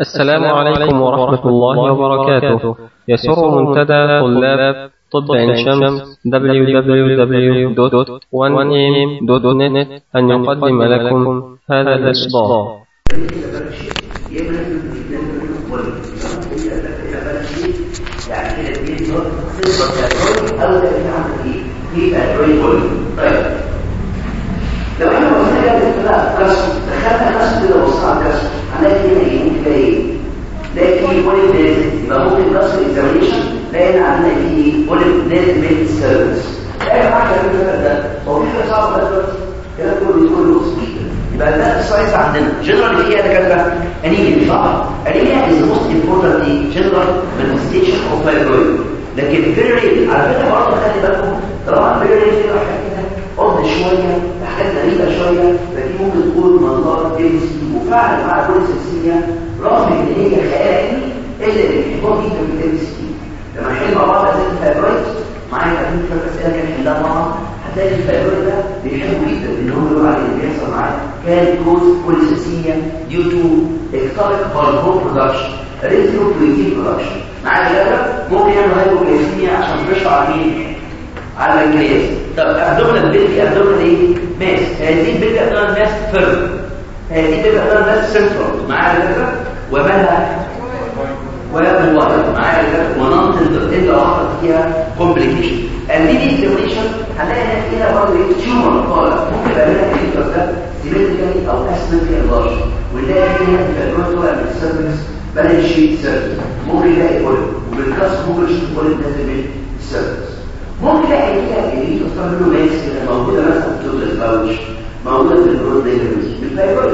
السلام عليكم ورحمة الله وبركاته. يسر منتدى طلاب طب عين شمس www.1am.net أن يقدم لكم هذا الإصدار. يعني أو في طيب لو إحنا كده كسر. دخلنا كسر كده على الكسر هنلاقي هنا إيه ممكن تلاقي إيه نلاقي في بوليب نازل يبقى ممكن كسر اكزامينشن لقينا عندنا في بوليب نازل من السيرفس إيه حاجة كده ده. هو في حاجة صعبة بس كده كله يكون له يبقى ده السايز عندنا. جنرال إيه يا دكاترة؟ انيميا صح انيميا از موست امبورتنت جنرال مانيفستيشن اوف فايبرويد لكن فيري على فكرة برضه خلي بالكم طبعا فيري في حاجات كده قد شوية حاجات غريبة شوية فدي ممكن تكون منظار ام سي وفعلا مع كل سلسله رغم ان هي خيال علمي الا الانحباط في الام سي لما نحل بعض أسئلة الفايبرويد معايا 30 أسئلة كان نحلها مع هتلاقي الفايبرويد ده بيحبوا جدا ان هم يقولوا عليه اللي بيحصل معاه. كان كوز بوليسيسيميا ديو تو اكتاريك هرمون برودكشن ريزيو بروتين برودكشن معايا كده ممكن يعمل هايبوغليسيميا عشان تشرب على مين؟ على البنكرياس طب ابدومينال بيلي ابدومينال إيه؟ ماس. هذه البيلي ابدومينال ماس فيرم هذه البيلي ابدومينال ماس سنترال. معايا كده ومالها ويا الوضع معايا كده وننطق الا واحدة فيها كومبليكيشن الدي ديستيميشن هنلاقي فيها برضه إيه؟ تيومر طالع ممكن يبقى لها الكتر ده سيمتريكالي أو اسيمتريكالي لارج ونلاقي فيها الفيبروز طالع من السيرفكس بالانس شيت سيرفكس ممكن يلاقي بوليب وبالكاس ممكن يشوف بوليب نازل من السيرفكس ممكن يلاقي فيها اللي تصير منه ماس موجودة مثلا في التوتال باوتش موجودة في البرود دايجرز بالفيبروز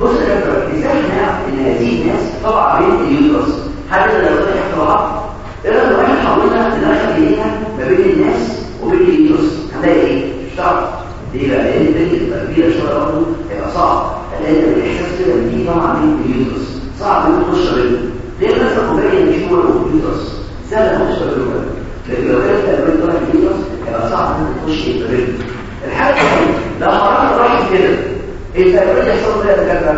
بص يا إزاي نعرف ان هذه الناس طبعا بين اليوترس حاجة لو تحت بعض إيه لو إحنا حاولنا ندخل ايدينا ما بين الناس وبين اليوترس هنلاقي إيه؟ مش هتعرف ليه بقى لأن البنت تبقى كبيرة شوية برضه هيبقى صعب. هتلاقي الاحساس كده ان دي طبعا بين اليوترس صعب ان تخش بينهم. مثلا كوبايه ان في ورا اليوترس سهل تخش بينهم. لكن لو كانت البنت طالعه من اليوترس هيبقى صعب ان تخش بينهم. الحاجة لو حركت راحت كده الفيبرين يحصل له كده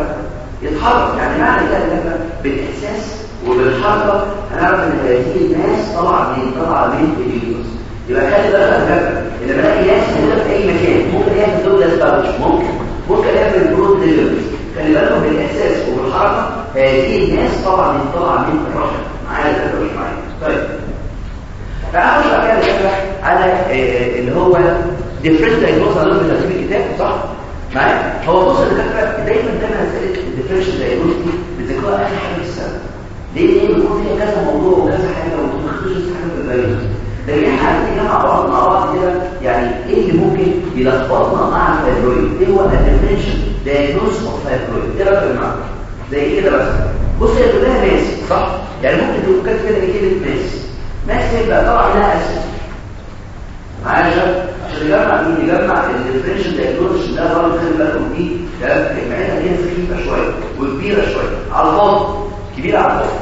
يتحرك يعني معنى كده كده بالإحساس وبالحركة. هنعرف إن هذه الناس طبعا من طبعا من الفيروس يبقى خلي بالك فكره ان بلاقي ناس موجوده في أي مكان. ممكن يعمل دوبلاس باوتش ممكن. ممكن يعمل برود ديليفري خلي بالكم بالإحساس وبالحركة. هذه الناس طبعا من طبعا من الرشد معايا ده مش معايا. طيب. تعالوا نشرح كده على اللي هو ديفرنت دايجنوز على الكتاب صح؟ معايا هو بص الدكاتره دايما دايما مساله الديفرنشال دايجنوستي بتذكرها آخر حاجة في السنة. ليه؟ ليه بيكون فيها كذا موضوع وكذا حاجة وما تخش حاجة في ال diagnosis لكن إحنا عايزين مع بعض مع بعض كده يعني إيه اللي ممكن يلخبطنا؟ مع ال fibroid. إيه هو ال differential diagnosis of fibroid إيه رأيك يا زي كده بس بص هي كلها mass صح؟ يعني ممكن تقول كده كده كلمه mass mass يبقى طبعا لها اسم عشان يجمع مين يجمع ال differential diagnosis ده برضه خلي بالكم دي ده كميتها هي سخيفه شوية وكبيرة شوية. على الفاضي كبيرة على الفاضي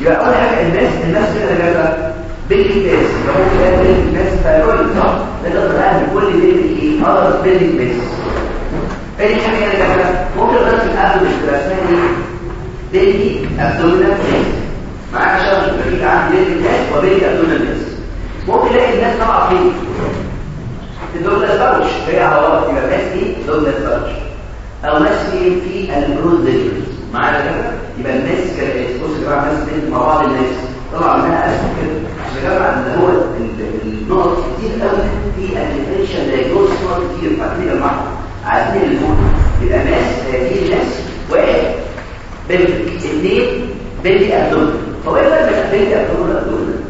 يبقى أول حاجة الناس الناس كده جابها بيلي بيس ممكن تلاقي بيلي بيس فايرويد صح نقدر نعمل كل بيلي إيه اذر بيلي بيس تاني حاجة كده جابها ممكن نغير في الابدومين تبقى اسمها إيه؟ بيلي ابدومينال معاك شرط يبقى في عندي بيلي بيس وبيلي ابدومينال بيس ممكن الاقي الناس طبعا فين؟ في دوله سبارش هي عوارض يبقى ناس إيه دوله سبارش أو ناس فين في البرود ديليفرز معايا كده؟ يبقى الناس بص يا جماعة بين مع بعض الناس طبعا منها اسم كده. عشان يا جماعة إن هو النقط كتير قوي في الديفرنشال دايجنوز نقط كتير. فاكرين يا جماعة؟ عايزين الفول يبقى ناس هذه الناس واحد. بنت اثنين بنتي ابدومن هو إيه بقى بنتي ابدومن ابدومن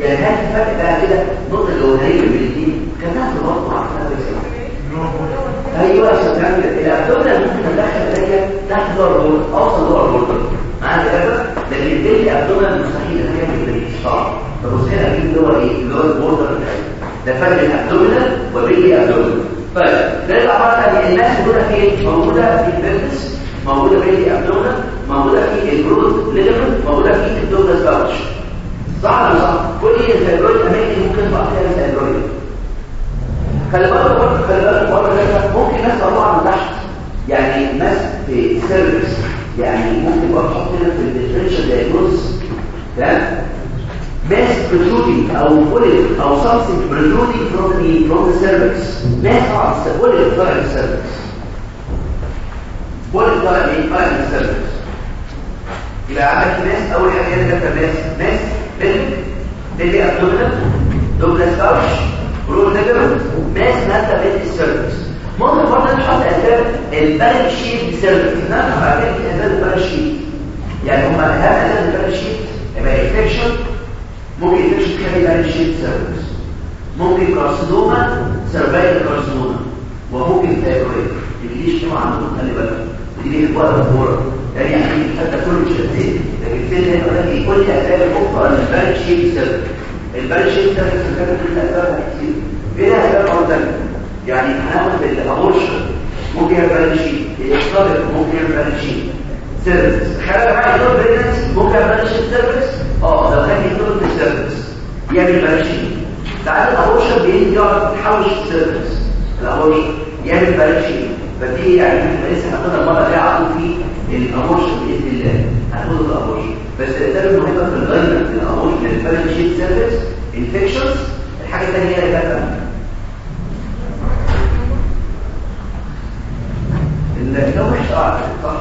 يعني هات الفرق بقى كده؟ النقطة الأولانية من الاثنين كانها تبطل عقلها بيسمع أيوة عشان تعمل الأبدومنال ممكن تدخل هي تحت دور البورد أوصل دور البورد معاك كده لكن الدنيا أبدومنال مستحيل إن هي صعب فبص هنا أجيب اللي هو إيه اللي هو البوردر ده فرق الأبدومنال وبين أبدومنال طيب نرجع بقى الناس موجودة فين؟ موجودة في البيرنس موجودة بين الأبدومنال موجودة في البرود ليجمنت موجودة في الدومنال باوتش صح ولا صح كل الفيبرويد اماكن ممكن تبقى فيها فيبرويد خلي بالك خلي بالك ممكن ناس تطلع من تحت. يعني ناس في سيرفيس يعني ممكن بقى تحط هنا في الديفرنشال دايجنوز تمام؟ mass protruding أو bullet أو something protruding from the from the cervix mass طبعا bullet طالع من السيرفكس bullet طالع من طالع من السيرفكس يبقى عندك ماس أول حاجة هنا كانت ماس ماس بال باللي ابدومينال دوبلاس كارش برو نيجر ماس السيرفكس ممكن برضه نحط اسباب البالانس شيت سيرفكس نعرف بعدين اسباب البالانس شيت يعني هم اهم اسباب شيت يبقى انفكشن ممكن انفكشن تخلي شيت سيرفكس ممكن كارسينوما سيرفايكال كارسينوما وممكن فايبرويد اللي طبعا عندهم خلي بالك ودي بيحبوها الكوره يعني يعني حتى كل مش هتزيد لكن السن هنا كل اسباب البالانس شيت شيت سيرفكس كانت كل اسبابها كتير. فيها اسباب أكتر يعني هناخد الابورشن ممكن يبقى شيء. الاختبار ممكن يبقى شيء. سيرفيس خلال معايا دور بريجنسي ممكن يبقى شيء سيرفيس آه لو كان يدور في السيرفيس يعمل بقى شيء. ساعات الابورشن بيجي يقعد يحوش السيرفيس الابورشن يعمل بقى شيء. فدي يعني لسه هناخدها المرة الجايه على في الابورشن بإذن الله. هناخد الابورشن بس ده المهمه في الغايه الابورشن البالانس شيت سيرفيس انفكشنز الحاجة الثانية هي اللي الجو وحش آه صح؟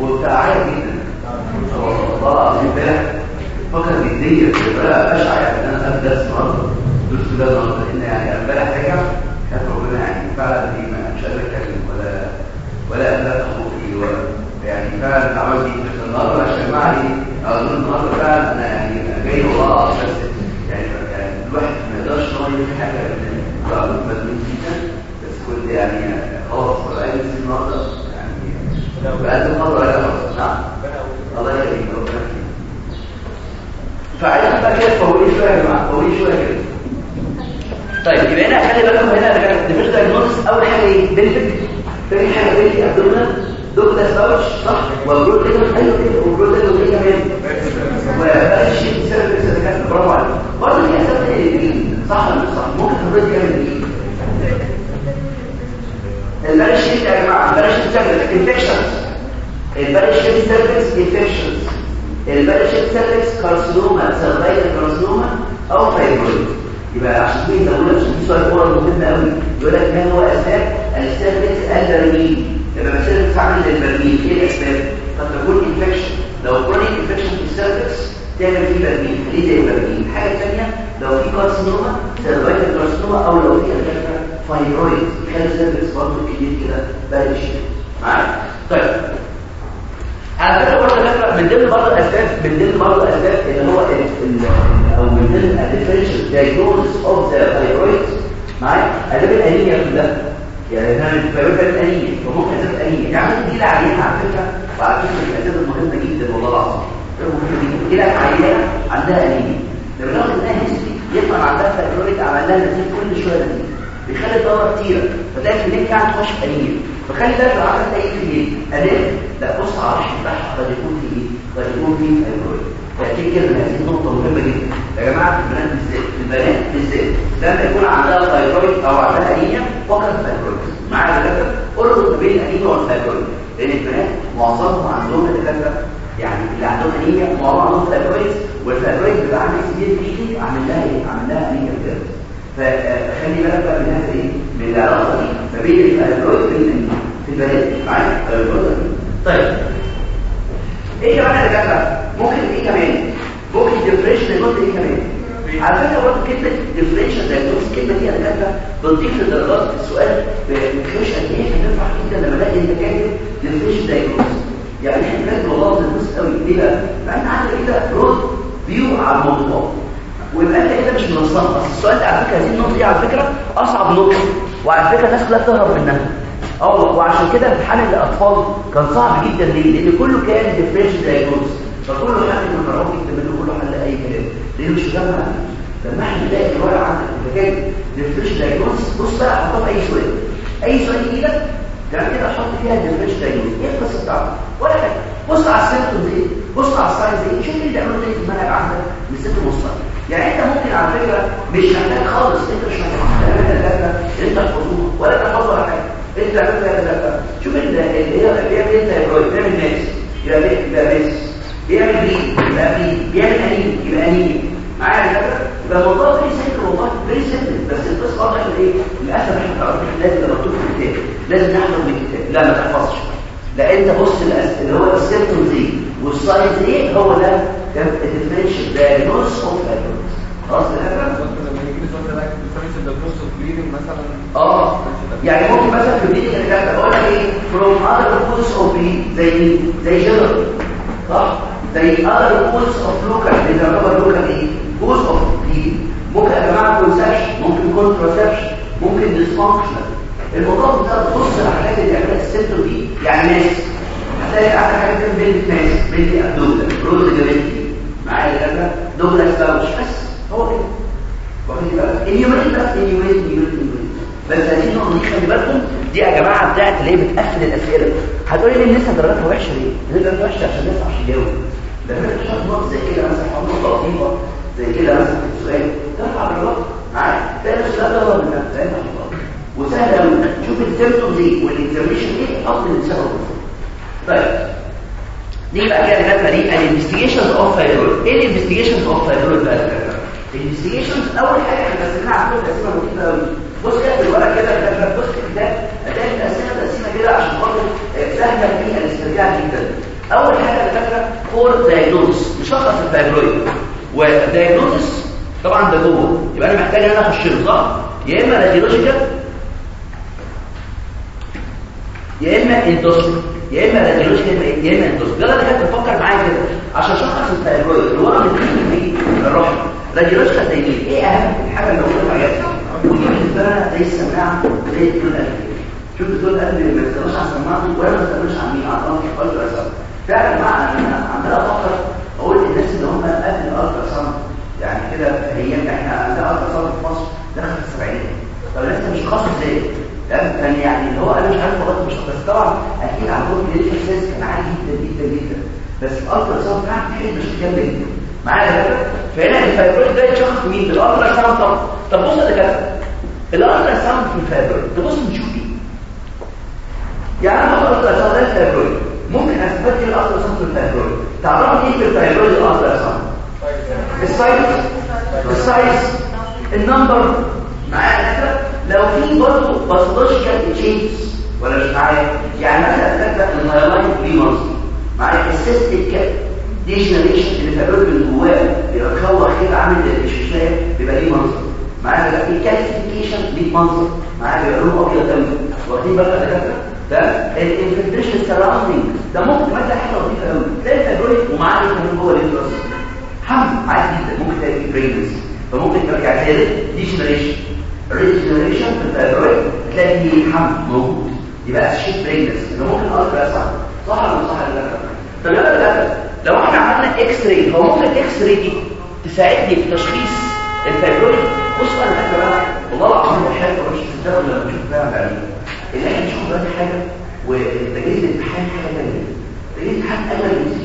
وبتاع جدا. والله العظيم امبارح فكر جديا. بقى بشع يعني أنا خدت درس النهارده درس ده النهارده لأن يعني امبارح رجع كانت ربنا يعني. فعلا دي مش قادر أتكلم. ولا ولا يعني فعلا عملت دي في النهارده عشان معي أظن النهارده فعلا أنا يعني جاي والله بس يعني يعني الواحد ما يقدرش إن هو يعمل حاجة من مدمن جدا. بس كنت يعني خلاص ولا عايز النهارده يعني المرة ولا خلاص نعم. الله يخليك ربنا يخليك فعايز بقى كده فوري شوية يا جماعة فوري شوية كده. طيب يبقى هنا خلي بالكم هنا مش دايجنوستس أول حاجة إيه؟ بنفك تاني حاجة بيلي ابدومينال دوكتا ساوتش صح وبرود ليجر أيوه كده وبرود ليجر إيه كمان وبقى شيء سيرفيس اللي كانت برافو عليك. برضه في اسباب إيه؟ صح ولا مش صح؟ ممكن الرد يعمل إيه ال barrel shaped يا جماعة ال barrel shaped cervix infections ال barrel shaped cervix infections ال barrel shaped cervix carcinoma cervical carcinoma أو fibroid يبقى عشان كده بقول لك سؤال مهم قوي يقول لك ما هو أسباب؟ ال cervix البرميل لما ال cervix عامل للبرميل إيه الاسباب قد تكون infection لو chronic infection في ال cervix تعمل فيه برميل. ليه زي البرميل الحاجة الثانية لو في carcinoma cervical carcinoma أو لو في الفكرة fibroid خلي ال cervix برضه كبير كده barrel shaped. معايا طيب. على فكره برضه من ضمن برضه الأسباب من ضمن برضه الأسباب اللي هو أو من ضمن ال differential diagnosis of the fibroid معايا اسباب الأنيميا كلها. يعني أنا ال fibroid الانيميا وممكن اسباب الانيميا يعني دي العينه على فكرة وعلى فكرة من الأسباب المهمة جدا والله العظيم. لك عينه عندها انيميا لما ناخد منها history يطلع عندها fibroid عمل لها نزيف كل شوية نزيف بيخلي الدورة كتيرة. فتلاقي الكميه قاعد تخش في انيميا فخلي بالك لو عملت اي كميه انيميا لا بص على بتاعها قد يكون في إيه قد يكون في fibroid فافتكر ان هذه نقطه مهمة جدا. يا جماعة في البنات بالذات البنات بالذات. لما يكون عندها fibroid أو عندها انيميا فقط fibroid معايا دكاترة؟ اربط ما بين الانيميا وال fibroid لأن البنات معظمهم عندهم دكاترة يعني اللي عندهم انيميا معظمهم عندهم fibroid وال fibroid بيبقى عامل سبيل بيجي عامل لها إيه؟ عامل لها انيميا كده فخلي بالك بقى من هذا إيه؟ من العلاقة دي. ما بين ال fibroid وبين في البنات. معايا؟ طيب. إيه كمان يا ممكن إيه كمان؟ differential نوت إيه كمان على فكرة برضه كلمة differential diagnosis الكلمة دي يا دكاتره بتضيف لدرجات السؤال بتخش قد إيه هنفرح جدا لما الاقي انت كاتب differential diagnosis يعني إحنا بجد والله بنبص قوي ليه بقى؟ لأن عندك كده broad view على الموضوع. ويبقى انت كده مش منظم بس السؤال ده على فكرة هذه النقطة دي على فكرة أصعب نقطة. وعلى فكرة الناس كلها بتهرب منها. آه وعشان كده امتحان الاطفال كان صعب جدا ليه؟ لأن كله كان differential diagnosis فكله حل من مرعوب جدا منه لأنه مش فاهم لما إحنا نلاقي الورقه عندك مكان differential diagnosis بص بقى حطها اي سؤال اي سؤال يجي لك يعني كده أحط فيها differential diagnosis إيه القصة بتاعته ولا حاجة بص على ال symptoms إيه بص على ال signs إيه شوف اللي بيعملوا إيه في المنهج عندك من ست مصطلح يعني انت ممكن على فكره مش محتاج خالص انت مش محتاج تعمل ال data انت تحفظوها ولا تحفظ ولا حاجة انت تعمل لها data شوف اللي هي بيعمل إيه fibroid بيعمل mass يبقى mass بيعمل bleed يبقى bleed بيعمل انيم يبقى انيم معايا يا يبقى الموضوع very simple والله very simple بس القصة واضحة إيه؟ للأسف إحنا لازم مكتوب في الكتاب لازم نحفظ من الكتاب. لا ما تحفظش. لا أنت بص اللي هو ال symptoms إيه وال signs إيه؟ هو ده. ده ال differential diagnosis of factors خلاص آه. يعني ممكن مثلا في البيت اللي كانت بقول لك إيه؟ from other causes of bleeding زي زي جنرال صح؟ زي other causes of local اللي يعتبر local إيه؟ Cause of bleeding ممكن يا جماعة conception ممكن contraception ممكن dysfunctional الموضوع ده بص على الحاجات اللي بيعملها السيمتوم دي يعني ناس. هتلاقي عندك حاجة كده بنت ناس بنت ابدولا روز جابنتي معايا كده دوجلاس باوش بس هو كده. واخد بالك اليومين بس اليومين اليومين بس هذه النقطه دي خلي بالكم. دي يا جماعة بتاعت اللي هي بتقفل الأسئلة. هتقولي لي الناس درجاتها وحشة ليه؟ ليه درجاتها وحشة عشان الناس عشان يجاوب ده شاطر نقط زي كده. مثلا حاضر لطيفه زي كده مثلا في السؤال. ترفع درجات معايا تلاقي السؤال ده هو من ده وسهل قوي شوف ال symptoms إيه وال examination إيه افضل السبب طيب. دي بقى كده الكلمة دي. ال investigations of fibroid إيه ال investigations of fibroid بقى ال investigations أول حاجة إحنا قسمناها على كل تقسيمه مفيدة قوي بص كده في الورق كده كده بص كده هتلاقي تقسيمه تقسيمة كده عشان خاطر سهلة فيها الاسترجاع جدا. أول حاجة الدكاتره for diagnosis مشخص ال fibroid و diagnosis طبعا ده جوه. يبقى أنا محتاج إن أنا أخش له صح يا إما radiological يا إما endoscopy يا إما radiological يا إما endoscopy يلا كده تفكر معايا كده. عشان اشخص ال fibroid اللي ورا من الرحم radiological زي إيه اهم الحاجة اللي موجودة في ودي بالنسبة لنا زي السماعة زي الدول شوف الدول اللي ما بيستخدموش على السماعة ولا ما بيستخدموش على مين على الرحم ال ultrasound فعلا مع أنا عمال أفكر أقول للناس اللي هم قبل ال ultrasound يعني كده هي إحنا عندنا sound في مصر؟ دخل في السبعينات طب لسه مش خاص إزاي كان يعني اللي هو أنا مش عارف والله مش بس طبعا أكيد عندهم clinical sense كان عالي جدا جدا جدا. بس ال ultrasound فعلا في حتة مش جامده جدا معايا كده فهنا ال fibroid ده يتشخص مين؟ بال ultrasound طب طب بص يا كده ال ultrasound في ال fibroid تبص نشوف إيه يعني أنا ال ultrasound ده ال fibroid ممكن اثبت لي ال ultrasound في ال fibroid تعرفوا إيه في ال fibroid ال ultrasound ال size ال number معايا كده لو في برضه pathological changes ولا مش معايا؟ يعني مثلا تكتب المايلاين بليمرز معايا السيستيك ديجنريشن اللي فابريك من جواه بيتكور كده عامل الشوشيه بيبقى ليه منظر. معايا ده في كالسيفيكيشن ليه منظر. معايا بيبقى لونه أبيض دم واخدين يا دكاتره ده الانفلتريشن سراوندينج ده ممكن تمثل حاجة لطيفة قوي تلاقي الفابريك ومعاه كمان جوه الانتراس حمل عادي جدا ممكن تلاقي فيه برينز فممكن ترجع تاني degeneration red degeneration في ال fibroid تلاقي فيه حمل موجود. يبقى شيت pregnancy اللي ممكن ultra صح صح ولا صح ولا لا طب يلا لا لو إحنا عملنا x-ray هو ممكن ال x-ray دي تساعدني في تشخيص ال fibroid بص أنا فاكر بقى والله العظيم الحاجة مش بتصدق لما بشوف فيها بعدين اللي إحنا نشوف بقى حاجة وتجهيز الامتحان حاجة ثانية تجهيز الامتحان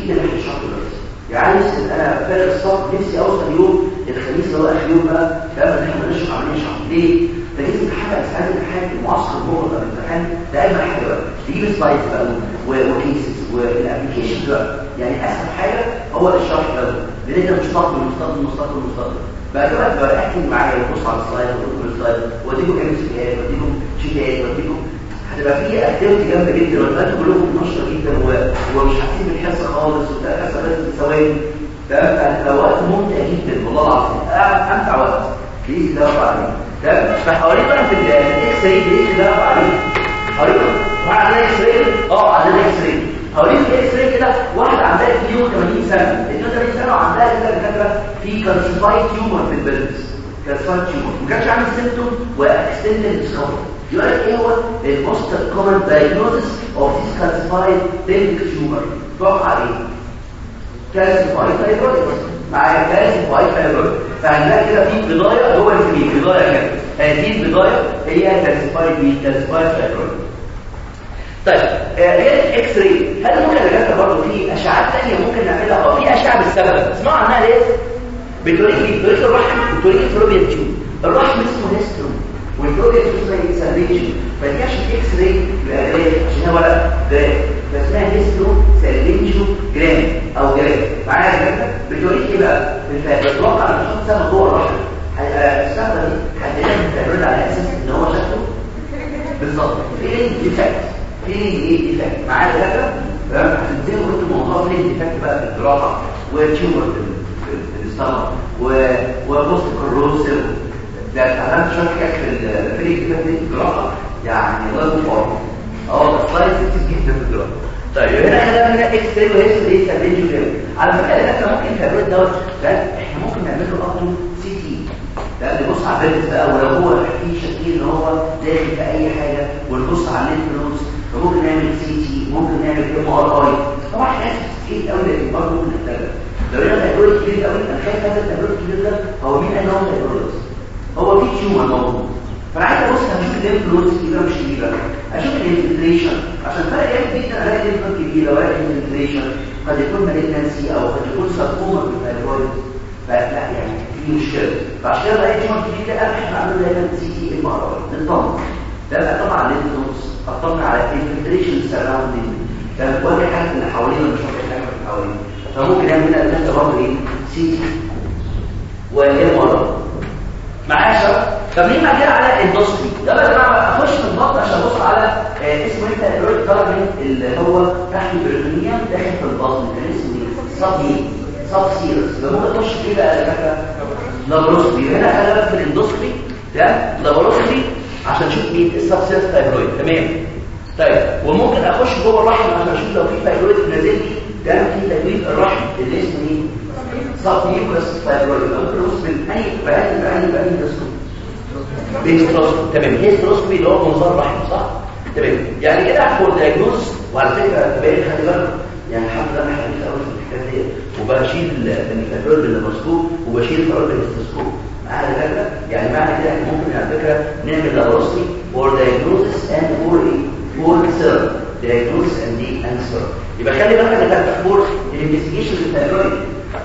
من الشهر بس يعني أنا فاكر الصف نفسي أوصل يوم الخميس اللي هو آخر يوم بقى. فاهم إن إحنا نشرح عمليه شهر ليه؟ تجهيز الامتحان اسعاد الامتحان المعسكر جوه الامتحان ده أجمل حاجة بقى. تجيب slides بقى و cases وال application بقى. يعني أسهل حاجة هو الشرح ده. لأن أنت مستقبل مستقبل مستقبل مستقبل. بقى كمان تبقى احكي معايا وتبص على ال slide وتدخل ال slide. واديكم MCQ واديكم شيتات واديكم هتبقى في activity جامدة جدا. وانتوا كلكم نشطه جدا ومش حاسين بالحصة خالص. والحصه بس ثواني لو وقت ممتع جدا والله العظيم. أمتع وقت. بيجي ده عليه تمام فحواليك بقى في ال x-ray بيجي ده عليه حواليك وعلى ال x-ray آه على ال x-ray هوريك x-ray كده واحدة عندها 82 سنة. 82 سنة وعندها كده دكاتره في calcified tumor في ال pelvis calcified tumor ما كانش عامل symptom و accidental discovery يقول لك إيه هو ال most common diagnosis of this calcified pelvic tumor توقع إيه calcified fibroid مع calcified fibroid فهنلاقي كده في بدايه جوه الفريق بدايه كده هذه البدايه هي calcified بي calcified fibroid طيب غير ال x-ray هل ممكن نجرب برضه في اشعاعات ثانية ممكن نعملها؟ آه في أشعة بالصبغة. اسمعوا عنها ليه؟ بتوريك بتوريك الرحم بتوريك ال fallopian tube. الرحم اسمه هيسترو والدوري اسمها سالفيشن فدي عشان إكس راي جراف عشان هو لا جراف فاسمها هيستو سالفينجو جرام أو جراف معايا كده بتوريك إيه بقى بتتوقع ان الشخص سبب جوه الرحم هيبقى السبب دي حددنا بتعمل على أساس ان هو شكله بالظبط فين ديفكت فين إيه ديفكت معايا كده تمام زي ما قلت الموضوع فين ديفكت بقى في الجراحه وتيومر في الاستمر وبوست كروسيف ده اتعلمت شوية في الفريق في الجراحه يعني الله يكون أه السلايد كتير جدا في الجراحه طيب هنا إحنا هنا إكس راي وهيس إيه؟ سالفينج جرام على فكرة إحنا ممكن الفبريد دوت ده إحنا ممكن نعمل له أصلا سي تي. ده نبص على البيت بقى ولو هو في شكيل إن هو داخل في أي حاجة ونبص على الليمف نودز فممكن نعمل سي تي ممكن نعمل إم آر آي. طبعا حاجات كتير قوي لكن برضه ممكن نحتاجها لو لقينا تجربه كبير قوي أنا خايف هذا التجربه الكبير ده هو مين قال إن هو تجربه هو في tumor موجود فأنا عايز أبص هشوف nodes كبيرة مش كبيرة. أشوف ال infiltration عشان فرق جامد جدا ألاقي node كبيرة وألاقي ال infiltration قد يكون malignancy أو قد يكون ساركوما في ال fibroid فلا يعني في مشكلة. فعشان كده لقيت tumor كبير ده ابحث عنه دايما CT MRI نطمن ده بقى طبعا nodes اطمن على الانفلتريشن سراوندينج ده كل حاجة اللي حوالينا مش واخد حاجة من حوالينا. فممكن نعمل هنا برضه إيه سي تي. وام ار معايا شباب؟ طب ليه ما على الاندوسكوبي يلا يا جماعة أخش في البطن عشان أبص على آه اسمه انت الرويد كارمين اللي هو تحت البريتونيوم داخل في البطن كان اسمه إيه؟ صب إيه صب سيرس. لما اخش فيه بقى الفكرة لابروسكوبي هنا خلي بالك في الاندوسكوبي ده laparoscopy عشان أشوف مين ال subserous fibroid تمام؟ طيب وممكن أخش جوه الرحم عشان أشوف لو في fibroid نازل لي ده في تجويد الرحم اللي اسمه إيه؟ ممكن ابص من أي بعين بعين بعين endoscopy hysteroscopy تمام. hysteroscopy اللي هو منظار رحم صح؟ تمام. يعني كده for diagnosis وعلى فكرة تبين خلي بالك. يعني الحمد لله أنا حبيت قوي في الحكاية دي. وبشيل ال fibroid بال laparoscope وبشيل ال fibroid بال hysteroscope معايا فكره يعني معنى كده ممكن على فكرة نعمل laparoscopy for diagnosis and for إيه for treatment diagnosis and the answer يبقى خلي بالك إن ده فور الانفستيجيشن للفيبرول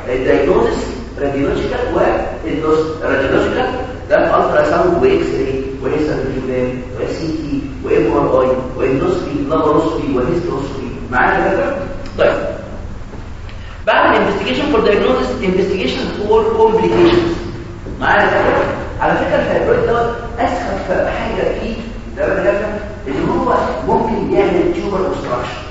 الدايجنوزس راديولوجيكال والراديولوجيكال ده ال ultrasound و x-ray و hysterosalpingogram و CT و MRI و endoscopy laparoscopy و hysteroscopy معايا كده طيب بعد ال investigation for diagnosis investigation for complications معايا كده على فكره ال fibroid دوت اسخف حاجة فيه ده بقى ان هو ممكن يعمل tubal obstruction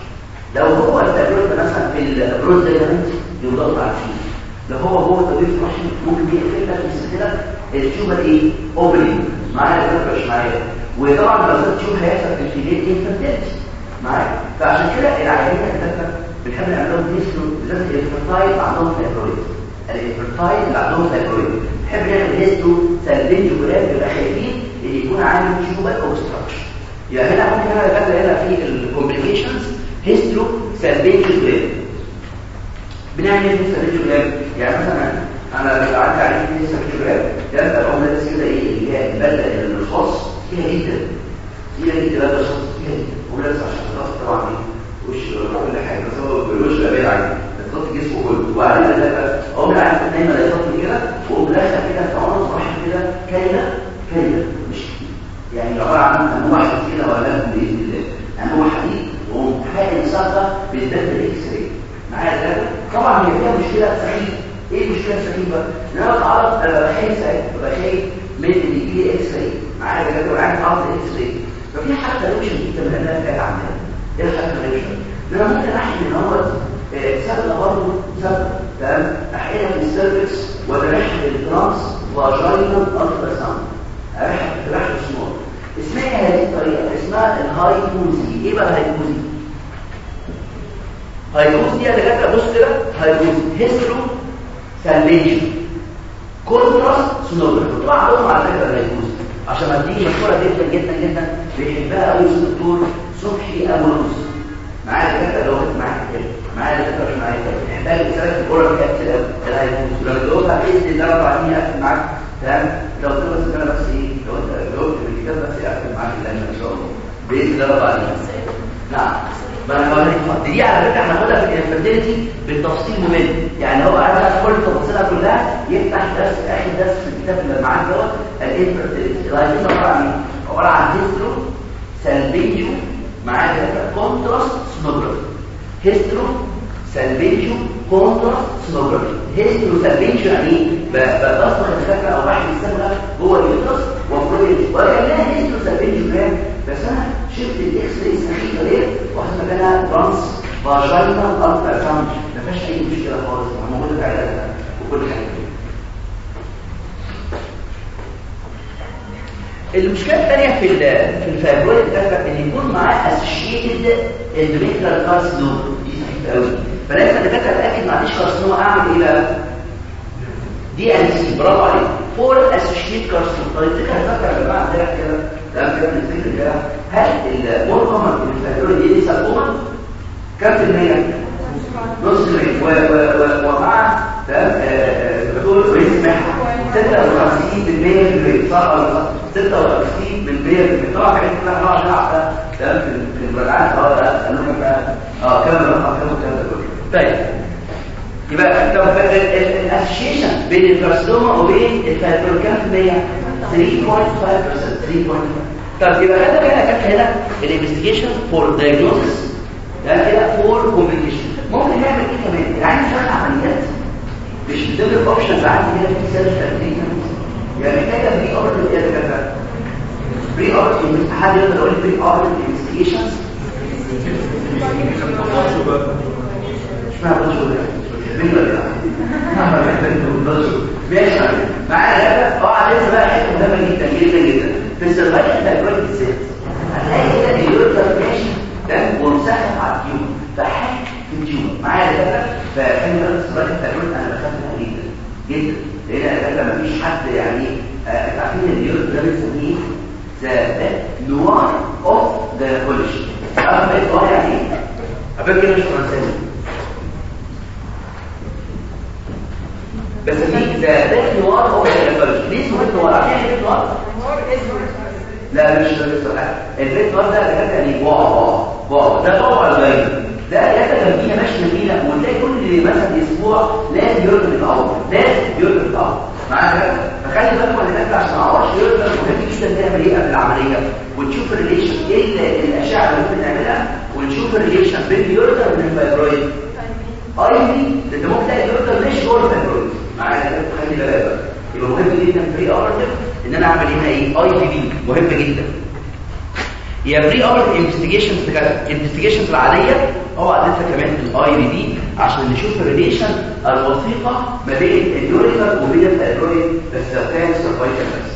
لو هو ال fibroid مثلا في ال broad ligament يضغط فيه لو هو جوه تجويف رحم ممكن يقفل لك يسهل ال tubal إيه؟ opening معايا ولا مش معايا. وطبعا لو زاد tube هيحصل في الفيديت infertility معايا؟ فعشان كده العيانين الدكاتره بنحب نعمل لهم hystero بالذات ال infertile عندهم fibroid ال infertile اللي عندهم fibroid نحب نعمل hysterosalpingogram بيبقى خايفين إن يكون عامل tubal obstruction يبقى هنا ممكن أنا دكاتره هنا في ال complications hysterosalpingogram بنعمل إيه في ال salpingogram يعني مثلا أنا لو قعدت عليه في ال salpingogram ده العمله دي كده إيه اللي هي البلده الرصاص فيها جدا فيها جدا بلده الرصاص فيها جدا ولازم عشان خلاص طبعا إيه وش كل حاجة بس هو بالوش بعيد عنه الخط جسمه كله وبعدين ده اقوم قاعد نايمه لا يخطني كده واقوم داخل كده في عنق راح كده كاينة كاينة مش يعني عباره عن انواع كده ولا باذن الله انواع حديد حاقن صدى بالذات بالاكس راي معايا ده طبعا هي فيها مشكلة سخيفه إيه المشكلة السخيفه إن أنا أتعرض أنا ببقى خايف خايف من إن يجي لي إكس راي معايا ده وقاعد اتعرض إكس راي ففي حتى لوشن دي تمرينات بتاعت عندنا إيه الحاجة اللوشن أنا ممكن احكي إن هو سبب برضه سبب تمام؟ أحيانا في السيرفكس ولا رحله الترانس فاجينال الترا ساوند رحله رحله سمول اسمها هذه الطريقة. اسمها الهايبوزي إيه بقى الهايبوزي هايبوزي دي اللي جت بص كده هايبوزي هيسترو سالفيشن كونتراست سونوجرافي طبعا عندهم على فكرة الهايبوزي عشان دي مشهوره جدا جدا جدا. بيحبها قوي الدكتور صبحي أبو نص. معايا كده لو كنت معاك كده معايا كده مش معايا كده محتاج رساله الكورة قوي الهايبوزي لو جاوبها باذن الله رب العالمين اقفل معاك. تمام؟ لو تقول أنا بس إيه لو أنت جاوبت بالكتاب بس اقفل معاك. الان إن شاء الله. بإذن الله رب العالمين. لك دي على فكرة هناخدها في الإنفيرتيليتي بالتفصيل ممل يعني هو عايز يعرف كل تفاصيلها كلها يفتح درس آخر درس في الكتاب اللي معاك دوت الإنفيرتيليتي الهايبرين عبارة عن إيه؟ عبارة عن هيسترو سالفيجيو معاه كده كونتراست سنوجرافي هيسترو سالفيجيو كونتراست سنوجرافي هيسترو سالفيجيو يعني إيه؟ الخفه أو بحث السمنه جوه ال uterus و fibroid وكانها hysterosalpingo كام بس أنا شفت ال x-ray السخيفه ديت واخد مكانها transvaginal ultrasound ما فيهاش أي مشكلة خالص موجودة في عياداتها وكل حاجة. المشكلة الثانية في في ال fibroid ده إن يكون معاه associated endometrial carcinoma دي سخيفة قوي فلازم الدكاتره اتاكد ما عنديش carcinoma أعمل إيه بقى؟ دي ان سي برافو عليك. فور اسوشيتد كارسينوم طيب الفكرة فاكره يا جماعة عندنا كده؟ ده كده الفكرة كده هل كومن في الفايبرويد دي ساركوما كم في المية؟ نص المية ومع دكتور رئيس محا 56 بالمية في المية صح ولا صح؟ 56 بالمية في المية طبعا حاجات كلها نقعد نلعب ده في المراجعات آه ده قالوا بقى آه كم رقم كم الكلام ده كله طيب يبقى ال association بين ال carcinoma وبين ال fibroid كام في المية؟ 3.5% 3.5 طب يبقى هذا كده كانت هنا ال investigation for diagnosis ده كده for complication ممكن نعمل إيه كمان؟ يعني شغل عمليات. مش من ضمن ال options عندي كده في surgical technique يعني محتاجة preoperative إيه كده preoperative حد يقدر يقول preoperative investigations اشمعنى بنشر ده ماشي معايا آه عايز بقى حتة مهمة جدا جدا جدا. في ال cervical fibroid بالذات هتلاقي كده ال ureter ماشي. ده ومسحب على ال tumor فحك في ال tumor معايا كده فخلي بالك ال cervical fibroid أنا بخاف منها جدا. جدا. لأن أنا مفيش حد يعني أنتوا عارفين ال ureter ده بنسميه the noire of ذا كولج عارف إيه يعني؟ عارفين كده مش فرنساوي بس في ذا بيت نوار هو الفرج ليه اسمه بيت نوار عارفين إيه بيت نوار لا مش ده البيت نوار ده بجد يعني واو واو واو. ده طبعا الغيب ده ياتا جنبينا ماشي جنبينا وتلاقي كل مثلا أسبوع لازم يرد الأول لازم يرد الأول معايا فخلي بالكم اللي داخل عشان ما أعرفش يرد مهم جدا تعمل إيه قبل العملية؟ وتشوف ال relation إيه الأشعة اللي ممكن نعملها؟ ونشوف ال relation بين ال ureter وبين ال fibroid IVP انت ممكن تلاقي ال ureter مش ال fibroid معايا خلي بالك بقى يبقى مهم جدا preoperative إن أنا أعمل هنا إيه؟ IVP مهم جدا. هي preoperative investigations ال investigations العادية هو عادتها كمان ال IVP عشان نشوف ال relation الوثيقة ما بين ال ureter وبين ال fibroid بس كان cervical بس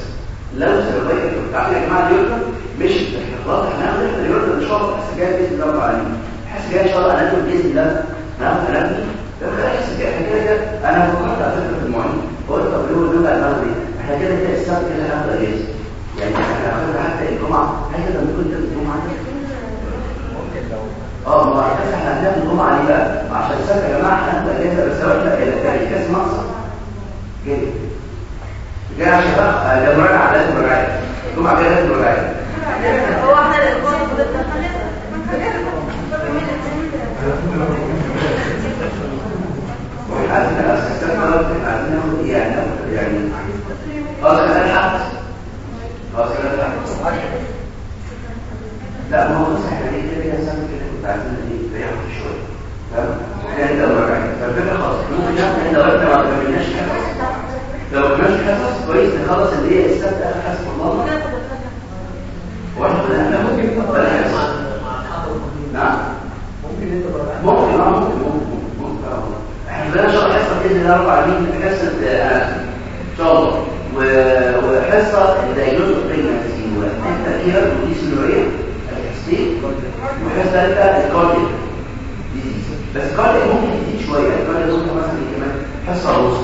لو cervical بتاع يا جماعة ال ureter مش إحنا هناخد ال ureter ان شاء الله جاي بإذن الله حاسس جاي إن شاء الله هناخد باذن الله. ناخد هناخد أنا فكرت على فكره المعين قلت طب ليه دول هناخد إيه إحنا كده كده السبت كده هناخد اجازه يعني إحنا هناخد حتى الجمعه هل كده ممكن تاخد الجمعه لو آه ما إحنا إحنا هناخد الجمعه ليه بقى عشان السبت يا جماعة إحنا هناخد اجازه بس هو إحنا مقصد جاي جاي عشان بقى ده مراجعه لازم مراجعه الجمعه كده لازم مراجعه هو إحنا الأسبوع وحاسس أساسا ما عايزين ناخد يعني يعني خلاص أنا الحق خلاص أنا الحق لا ما هو إحنا ليه كده كده سنه كده كنت عايزين إيه نريح شوية تمام يعني ده مراجعه فالفكرة خلاص ممكن ناخد إحنا ما كملناش حصص لو كملناش حصص كويس نخلص اللي هي السبت اخر حصه الله وإحنا إحنا ممكن نقبل الحصص نعم ممكن انت ممكن آه ممكن ممكن ممكن آه بدنا شهر حصه بإذن الله رب العالمين حصة إن شاء الله. وحصة الدايجنوز بريجنسي والتاكير ودي سلوريه الحسين وحصة ثالثه الكارديو بس الكارديو ممكن يزيد شوية. الكارديو ممكن مثلا كمان حصة ونص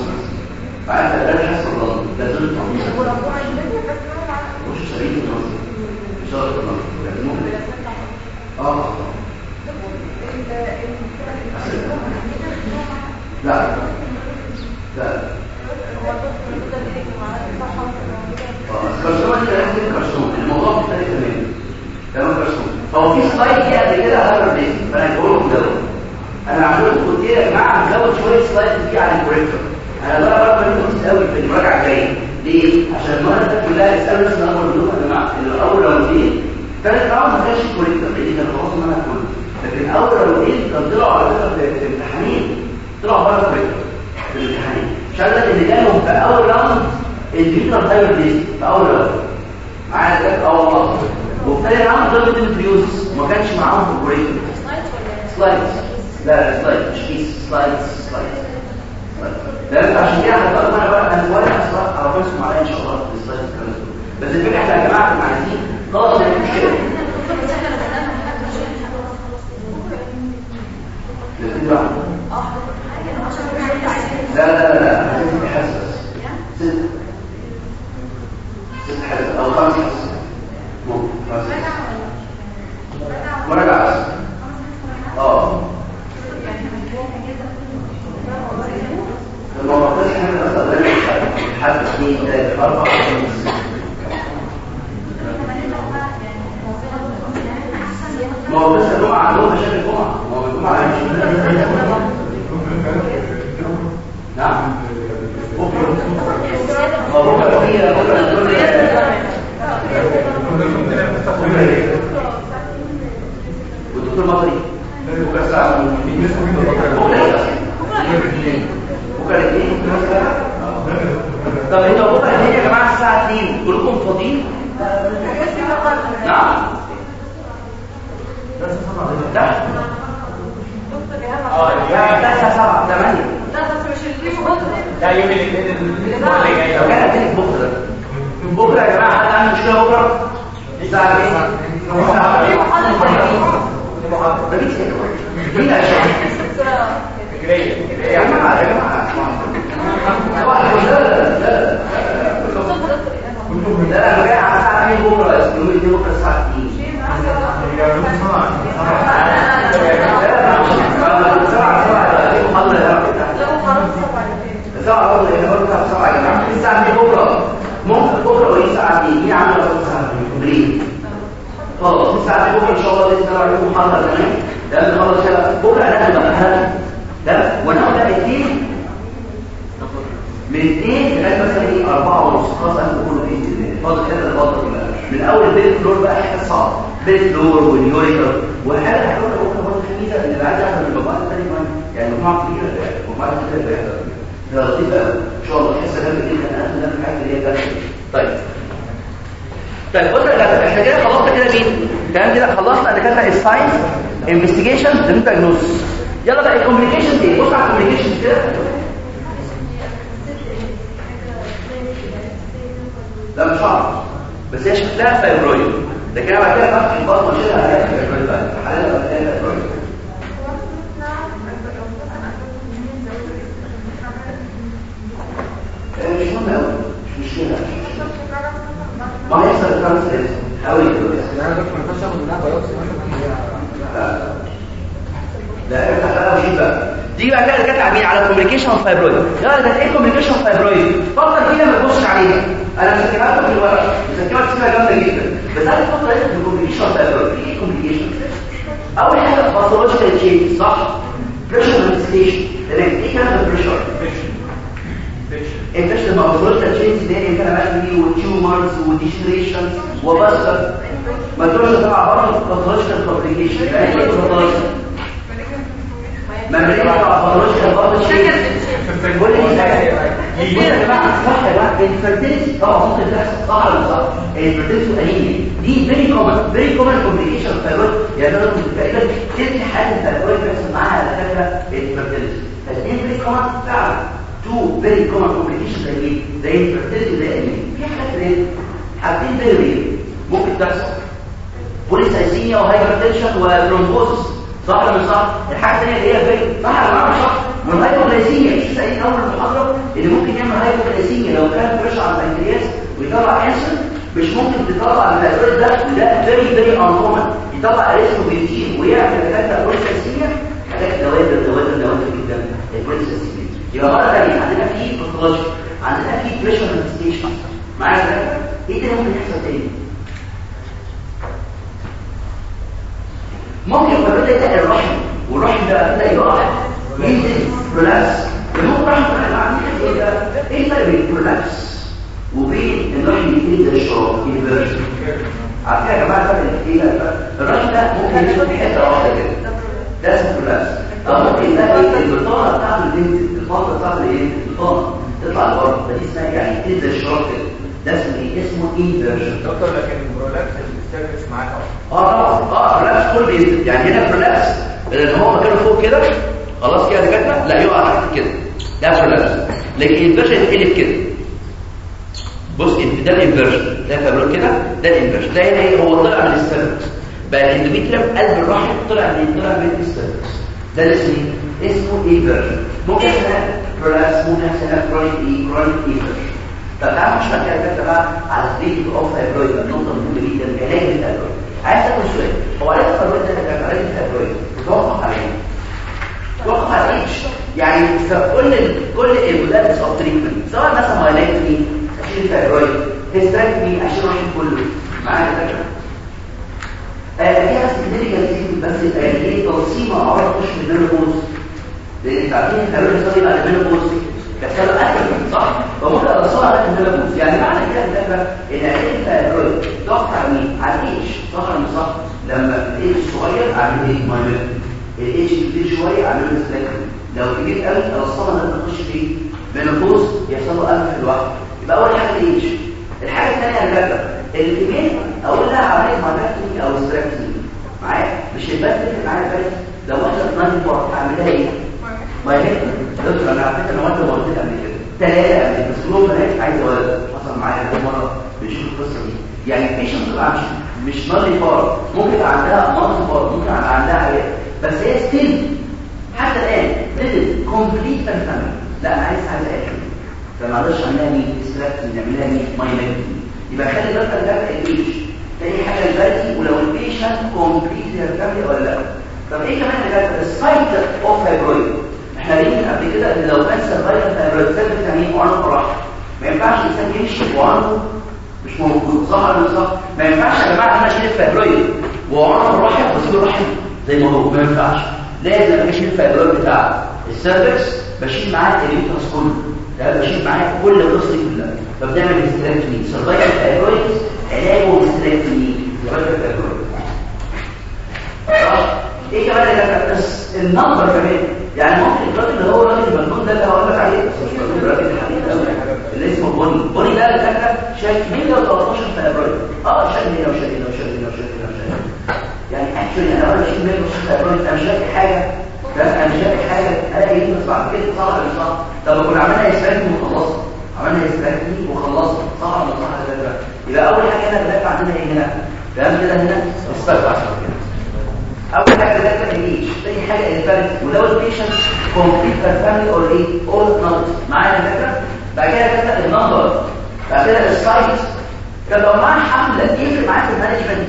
بعد ده حصة ضل ده دول تنظيم مش شريك تنظيم إن شاء الله ممكن آه. لا. لا. كرسوم انت كرسوم الموضوع مختلف تماما. تمام كرسوم هو في سلايد دي قبل كده هايبر بيز فأنا قلت يا جماعة نزود شوية سلايد دي على الكوريكتور أنا بقى برضه كويس قوي في المراجعة الجاية. ليه؟ عشان المرة اللي فاتت كلها اسالوا نفس الامر دول يا جماعة. الأول راوندين ثالث راوند ما كانش كوريكتور لأن كان خلاص المنهج كله لكن اول راوندين كان طلعوا على فكرة في الامتحانين طلعوا بره كوريكتور في الامتحانين. شغلت اللي جالهم في أول راوند الفيتر تاير ديز في أول راوند معايا ده؟ آه والله. وفي ثاني راوند ضربت الفيوز ما كانش معاهم في الكوريكتور سلايدز. لا لا سلايد مش كيس. سلايدز. سلايدز. ده عشان كده هتقدر أنا بقى أنا ولا على فلوس معايا إن شاء الله. في السلايدز الكلام بس الفكرة إحنا يا جماعة إحنا عايزين خلاص مش مشكله الاثنين واحد. لا لا لا لا عايزين ست أو خمس آه حد اثنين ثلاثة اربعه خمسه ما هو بس الجمعه عندهم الجمعه ما هو الجمعه نعم والدكتور الاثنين طب أنتوا بكره الاثنين يا جماعة الساعة 2 كلكم فاضيين نعم ده آه ده الساعة 7 8 ده يوم الاثنين اللي جاي لو كان هتجيلك بكره بكره يا جماعة حد عنده مشكله بكره الساعة كام؟ الساعة ده بيجي مين عشان فكريا يا جماعة يا جماعة لا لا لا لا أنا جاي على الساعة 2 بكره يوم الاثنين بكره الساعة 2 ممكن بكره وليه الساعة 2 مين عامل الساعة 2 ليه خلاص الساعة 2 بكره ان شاء الله باذن الله عليكم محاضره كمان ده نخلص كده بكره هناخد امتحان ده وناخد بقى اثنين من اثنين لغايه مثلا إيه اربعه ونص خلاص أنا بقول باذن الله فاضل كده الفضل كلها من اول بيت فلور بقى حاجة صعبه بيت فلور واليوريكر وحاجه هتقول لك برضه خميسه اللي عايز اخد المجموعه الثانية كمان يعني مجموعه كبيره مجموعه كبيره ده لطيف قوي ان شاء الله تحس جامد جدا أنا ده من الحاجات اللي هي ده طيب طيب قلنا لا إحنا كده خلصنا كده مين تمام كده خلصنا أنا كده الساينس انفستيجيشن دريم دايجنوستس يلا بقى ال complication دي بص على ال complication كده لا مش عارف بس هي شكلها fibroid لكن أنا بعد كده فتح البطن وشيلها هلاقي fibroid بقى حاليا بقى هلاقي fibroid مش مهم قوي مش مشكله ما يحصل translate قوي لا افتح بقى وجيب بقى دي بقى كده كانت عاملين على complication fibroid لا ده إيه complication fibroid فكر فيها ما تبصش عليها. أنا مسكتها لكم في الورق. مسكتها اسمها جامده جدا. بس أنا فكر في ال complication fibroid إيه complication أول حاجة pathological change صح؟ pressure manifestation تمام إيه كلام ال pressure infection pathological change ده اللي ماشي بيه و tumors و degeneration وبس ما تقولش طبعا pathological complication يعني إيه pathological ممرية pathological برضه change كل دي حاجات بصوا يا جماعة صح يا جماعة ال infertility طبعا ممكن تحصل صح ولا صح دي very common very common complication fibroid يعني أنا تقريبا حالات ال fibroid بيحصل معاها على فكره ال infertility فعلا too very common complication زي إيه زي في حاجات إيه حاجتين very rare ممكن تحصل polycythemia و hypertension و thrombosis صح ولا مش صح الحاجة الثانية اللي هي فين صح ولا مش صح وال hypoglycemia مش سألين أول المحاضره اللي ممكن يعمل hypoglycemia لو كان pressure على البنكرياس ويطلع انسولين مش ممكن تطلع الفيروس ده. ده very very abnormal يطلع اريثروبيتين ويعمل كده polycythemia حاجات دوائر دوائر دوائر جدا. ال polycythemia يبقى مرة ثانية عندنا في pathology عندنا في pressure manifestation معايا إيه تاني ممكن يحصل تاني؟ ممكن بدأ يتقل الرحم والرحم ده بدأ يقع. ينزل prolapse. المهم راح إيه ده إيه الفرق بين ال prolapse وبين الراجل يبتدي الشعور inversion عارفين يا جماعة الفرق إيه الراجل ده. ممكن يكون حتة واحدة كده. ده اسمه prolapse. أو ممكن إيه؟ البطانة بتاعت البنت البطانة بتاعت الإيه؟ البطانة. تطلع لبره فدي اسمها يعني تنزل الشعور كده. ده اسمه إيه؟ اسمه inversion دكتور لكن ال prolapse ال cervix معاك آه طبعا. آه prolapse كل بينزل يعني هنا prolapse لأن هو مكانه فوق كده. خلاص كده دكاتره لا يقع تحت كده. ده prolapse لكن ال inversion يتقلب كده. بص ده ال inversion ده فاهمين كده؟ ده ال inversion ده هنا إيه؟ هو طلع من ال cervix بقى ال endometrium قلب الرحم طلع من طلع من ال cervix ده اسمه؟ اسمه inversion ممكن هنا prolapse ممكن هنا chronic إيه؟ chronic inversion تعالوا نشرح كده يا جماعة على treatment of fibroid النقطه المهمه جدا. علاج ال fibroid عايز أسأل سؤال. هو علاج ال fibroid ده كان علاج ال fibroid إيه؟ توقف على إيش؟ يعني كل كل ال methods of treatment سواء مثلا myomectomy عشان ال fibroid هيستراكتمي عشان الرحم كله. معايا كده فيها سيجنيفيكانت بس إيه؟ توصيمه عباره تخش من المينوبوز لأن انت عارفين الفايبرويد على المينوبوز كسبب اكل صح فممكن أصلا على المينوبوز يعني معنى كده إن ان الفايبرويد ضغط على مين على الايش مش صح لما الايش صغير اعمل إيه؟ مايلاكتمي الإيش كبير شوية اعمل له سلاكن لو كبير قوي الصمم ده تخش فيه مينوبوز يحصل له انف لوحده يبقى أول حاجة الايش الحاجة الثانية جدع الكمين أقول لها عمليه مايلاكتمي أو ستراكتمي معايا؟ مش البث اللي معايا بس. لو أنت نان فور اعملها إيه؟ مايلاكتمي دكتور أنا على فكره أنا وانت قلت قبل كده ثلاثة قبل بس كلهم بنات عايز ولد حصل معايا كذا مره بنشوف القصة دي يعني بيشنت تبقى مش مش نان فور ممكن عندها مالتي فور ممكن عندها حاجات بس هي still حتى الان تدل complete family لا أنا عايز حاجة فما أقدرش اعملها مين hysterectomy نعملها مين myomectomy يبقى خلي بالك ده الايش تاني حاجة ال parity ولو ال patient complete family ولا لا طب إيه كمان اللي ال site of fibroid قايلين قبل كده إن لو كان cervical cervical يعني إيه عنق رحم ما ينفعش الإنسان يمشي وعنقه مش موجود. صح ولا صح؟ ما ينفعش يا جماعة أنا أشيل ال fibroid وعنق الرحم واسيب الرحم زي ما هو ما ينفعش. لازم أشيل ال fibroid بتاع ال cervix بشيل معاه ال uterus كله. ده بشيل معاه كل القصة كلها. فبنعمل hysterectomy cervical fibroid علاجه hysterectomy cervical fibroid إيه كمان اللي بس ال number كمان. يعني ممكن الراجل اللي هو الراجل المجنون ده اللي هقول لك عليه. بس الراجل الحقيقي قوي اللي اسمه بوني. بوني ده اللي فاكر شايف 113 فبراير. آه شايف هنا وشايف هنا وشايف هنا وشايف هنا يعني اكشولي أنا وأنا شايف 113 فبراير أنا مش شايف حاجة. ده أنا مش شايف حاجة. ألاقي إيه؟ بس بعد كده صح ولا صح طب كنا عملنا اسفاكي وخلصنا. عملنا اسفاكي وخلصنا. صح ولا صح يبقى أول حاجة بنبقى عندنا إيه هنا؟ تمام كده هنا؟ كده اول حاجة ده الايش ثاني حاجة الفرق ولو البيشنت complete family or إيه or not معايا فكرة؟ بعد كده كده ال number بعد كده ال site كان لو معاه حملة يفرق معاك في ال management؟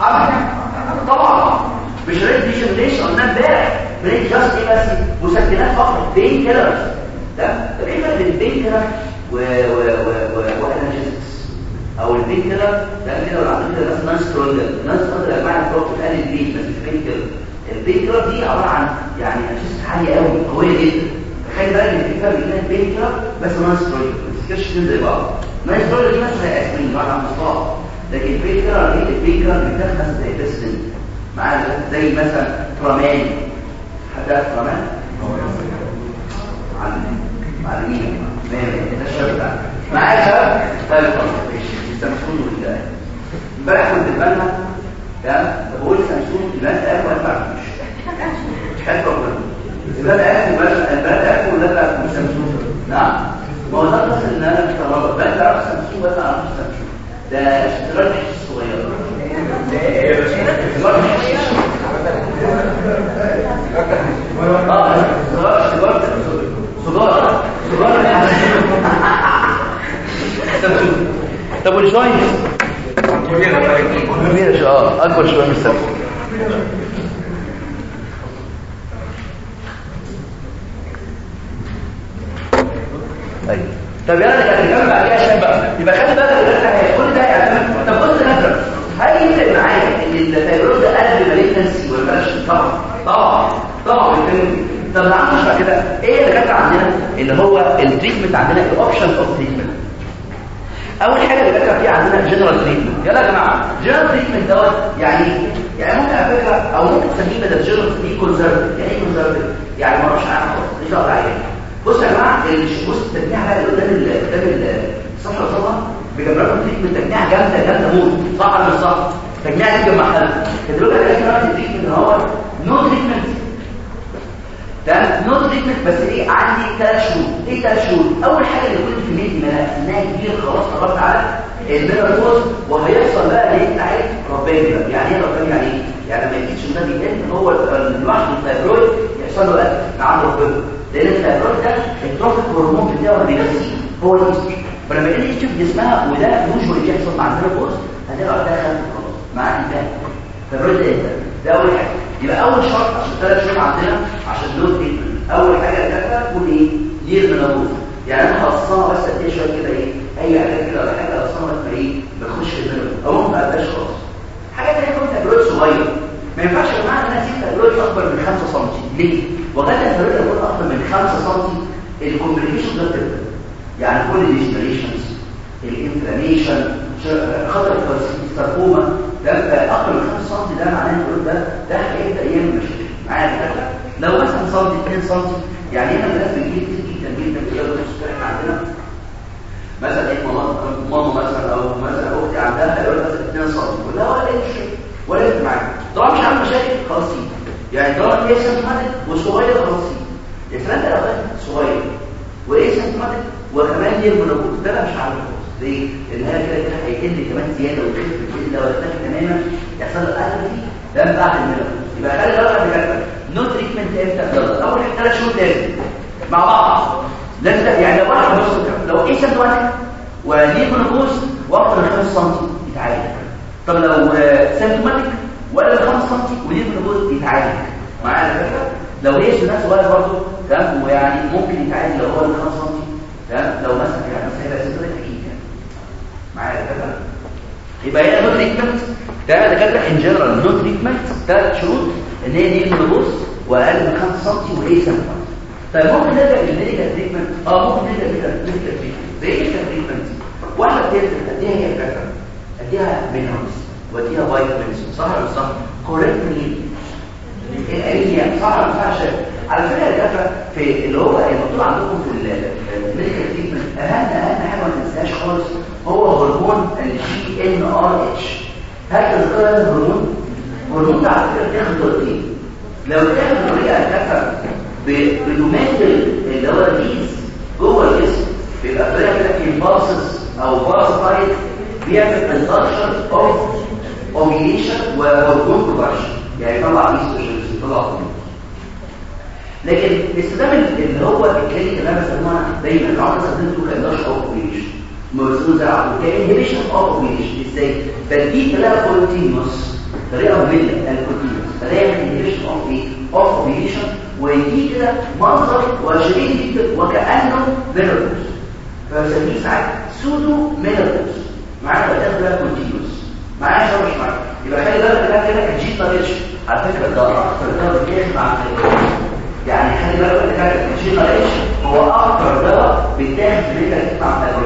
حملة. طبعا. مش ريد بيشن ليش؟ قلنا امبارح. bed rest إيه بس؟ مسكنات فقط. pain killers ده؟ طب إيه الفرق بين ال pain killer و و و أو ال pain killer ده كده عندنا كده ناس non steroidal non steroidal يا جماعة بتروح تقلل ال pain بس بين كيلر البين كيلر دي عبارة عن يعني انرجيزكس عاليه قوي قوية جدا. تخيل بقى إن في فرق بين البين كيلر بس نان سترونجر ما تفتكرش زي بعض. نان سترونجر دي مثلا زي اسبرين بعد عن مصطلح لكن البين كيلر دي البين كيلر بتاخد زي بيسلين معانا زي مثلا ترامان حتى ترامان معلمين ده الشباب ده معايا شباب؟ طيب خلاص. سامسونج ولا امبارح كنت بالنا تمام؟ بقول سامسونج عارف ولا ما مش عارف ولا عارف يبقى انت عارف ولا لا مش سامسونج نعم. ما هو ده ان أنا مستغرب بقى انت عارف سامسونج ولا عارف سامسونج ده اشتراك صغير. آه سيجاره سيجاره سيجاره سيجاره طب والجوينت كبيرة آه أكبر شوية من السامسونج أيوه طب نكمل بعد كده عشان بقى يبقى خلي بالك الحاجة كل ده يعتمد طب بص نظرا هل يفرق معايا إن الفيروس ده قلب مالجنسي ولا مش طبعا. طبعا. طبعا. طب نعرفش بعد كده إيه اللي كانت عندنا؟ اللي هو ال treatment عندنا ال options of treatment أول حاجة اللي كانت فيها عندنا general treatment يلا يا جماعة general treatment دوت يعني؟ يعني ممكن على فكرة أو ممكن تسميه بدل جنرال دي conservative يعني إيه conservative يعني ما أعرفش عنها مش هقدر عليها بص يا جماعة بص التجميع بقى اللي قدام قدام الصفحة الصفحه بيجمع لكم treatment تجميع جامدة جامدة موت. صح ولا مش صح؟ تجميع دي جمع حل دلوقتي إحنا التريتمنت هو نو تريتمنت تمام؟ نو تريتمنت بس إيه؟ عندي ثلاث شروط إيه ثلاث شروط أول حاجة اللي كنت في ميدي منها إنها كبير خلاص قررت على المينوبوز وهيحصل بقى انت عايز ربنا. يعني إيه ربنا يعني إيه؟ يعني لما يجيش النبي يقل هو لوحده الفايبرويد يحصل له بقى مع ربنا. لأن الفايبرويد ده التروفيك هرمون بتاعه بينزل هو الاستروجين فلما الاستروجين في جسمها وده يوجوالي بيحصل مع المينوبوز هتلاقي ده خف خلاص معاك ده فالرد انت ده أول حاجة. يبقى أول شرط عشان ثلاث شروط عندنا عشان دول تريتمنت أول حاجة كده تكون إيه؟ دير منوز يعني أنا خلصانه بس قد إيه شوية كده إيه؟ أي حاجة كده ولا حاجة خلصانه بس إيه؟ بتخش المنوز أو ما تبقاش خالص. حاجة ثانية كنت تبريد صغير ما ينفعش يا جماعة إن أنا أسيب تبريد أكبر من 5 سم ليه؟ وغدا ال fibroid يكون أكبر من 5 سم ال complication ده بتبدا يعني كل ال infestations ال inflammation خطر الساركوما ده من 5 سم ده معناه إن ده ده هيبدا يعمل مشاكل معايا الفكرة لو مثلا سم 2 سم يعني هنا الناس بتجيب جدا جدا كده إحنا عندنا. مثلا إيه ماما مثلا أو مثلا أختي عندها هيقول مثلا 2 سم ولا ولا اي شيء ولا يفرق معاك طبعا مش عامل مشاكل خلاص يعني طالما هي سنتيمتر وصغير خلاص يا سلام لو كان صغير. وإيه سنتيمتر وكمان يرمي الوجود ده مش عارف ليه؟ لأن هي كده هيقل كمان زيادة ويخف لو اختفى تماما يحصل له اتروفي من بعد الميلاد يبقى خلي بالك من كده نو تريتمنت إمتى؟ يلا أول ثلاث شهور لازم مع بعض. لازم يعني لو واحد كده لو إيه سنتواتيك وليه جلوكوز وأكتر من 5 سم يتعالج. طب لو سيمتوماتيك ولا 5 سم وليه جلوكوز يتعالج؟ معايا الفكرة لو هي سنة صغير برضه تمام ويعني ممكن يتعالج لو هو 5 سم تمام لو مثلا يعني مثلا هيبقى سنتواتيك أكيد يعني معايا يبقى هي نو تريتمنت ده دكاتره ان جنرال نو تريتمنت ثلاث شروط إن هي دي جلوكوز وأقل من 5 سم وإيه سنتواتيك طيب ممكن نرجع لل medical treatment آه ممكن نرجع لل medical treatment إيه ال treatment واحدة بتقدر أديها هي الفكرة أديها minerals وأديها vitamins صح ولا صح؟ correct الانيميا صح ولا صح على فكرة الدكاتره في اللي هو المطلوب عندكم في ال medical treatment أهم أهم حاجة ما تنساهاش خالص هو هرمون ال GnRH هل تذكر هذا الهرمون هرمون. على فكرة بياخد طريقتين لو بتاخد طريقه الدكاتره بيمثل اللي هو الريز جوه الجسم بيبقى طريقه كده في باسس أو باسفايد بيعمل انترشن اوف اوميليشن وهرمون برودكشن يعني طلع ايستروجين طلع هرمون لكن استخدام اللي هو الكلمة اللي أنا بسموها دايما العمر استخدمته كاندرشن اوف اوميليشن مرسوم زي كانهبيشن اوف اوميليشن إزاي بدي ثلاثة كونتينوس طريقه ممله الكونتينوس طريقه انهبيشن اوف إيه اوف اوميليشن ويجي كده منظر وشبيه جدا وكانه ميلوس فبسميه ساعات سودو ميلوس معانا بتاخد بقى كونتينوس معايا مش معايا يبقى خلي بالك ده كده الجي طريقش على فكره ده أكتر ده بيتاخد مع يعني خلي بالك ان كان طريقش هو أكتر دواء بيتاخد في الليلة مع الكلام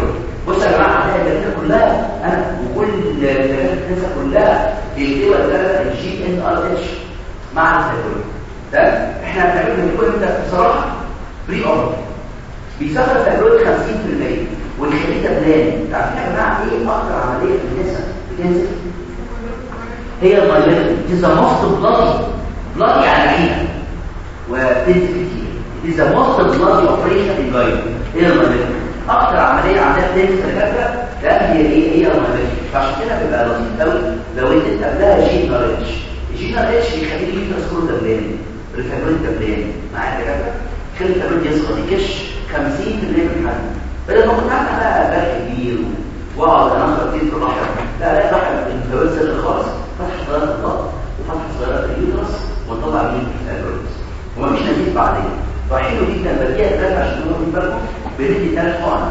بص يا جماعة هتلاقي الدكاتره كلها. أنا وكل الدكاتره كلها بيكتبوا الثلاثه الجي ان ار اتش مع الكلام ده إحنا بنعمل بنقول انت بصراحة بري اوردر بيسافر تجربه 50% والخليه بلان عارفين يا جماعة إيه أكتر عملية في النساء بتنزل هي المايلين دي موست بلادي بلادي على عينها وبتنزل كتير. دي موست بلادي اوبريشن ان جايد هي المايلين أكتر عملية عندها بتنزل الفكرة لا هي إيه هي المايلين فعشان كده بيبقى لطيف قوي لو انت قبلها جين ناريتش الجين ناريتش بيخليك يفرز كل دبلان الفابرين دبلان معايا كده خلي الفابرين يصغر يكش. 50% من الحجم بدل ما كنت عامل بقى فرق كبير واقعد انخر كتير في الرحم لا لا الفابرين سر خالص. فتح صغيره الضغط وفتح صغيره اليوترس ونطلع مين الفابرين ومفيش نزيف بعدين. فحلو جدا بديها ثلاثة عشان في بالكم بندي ثلاث حقن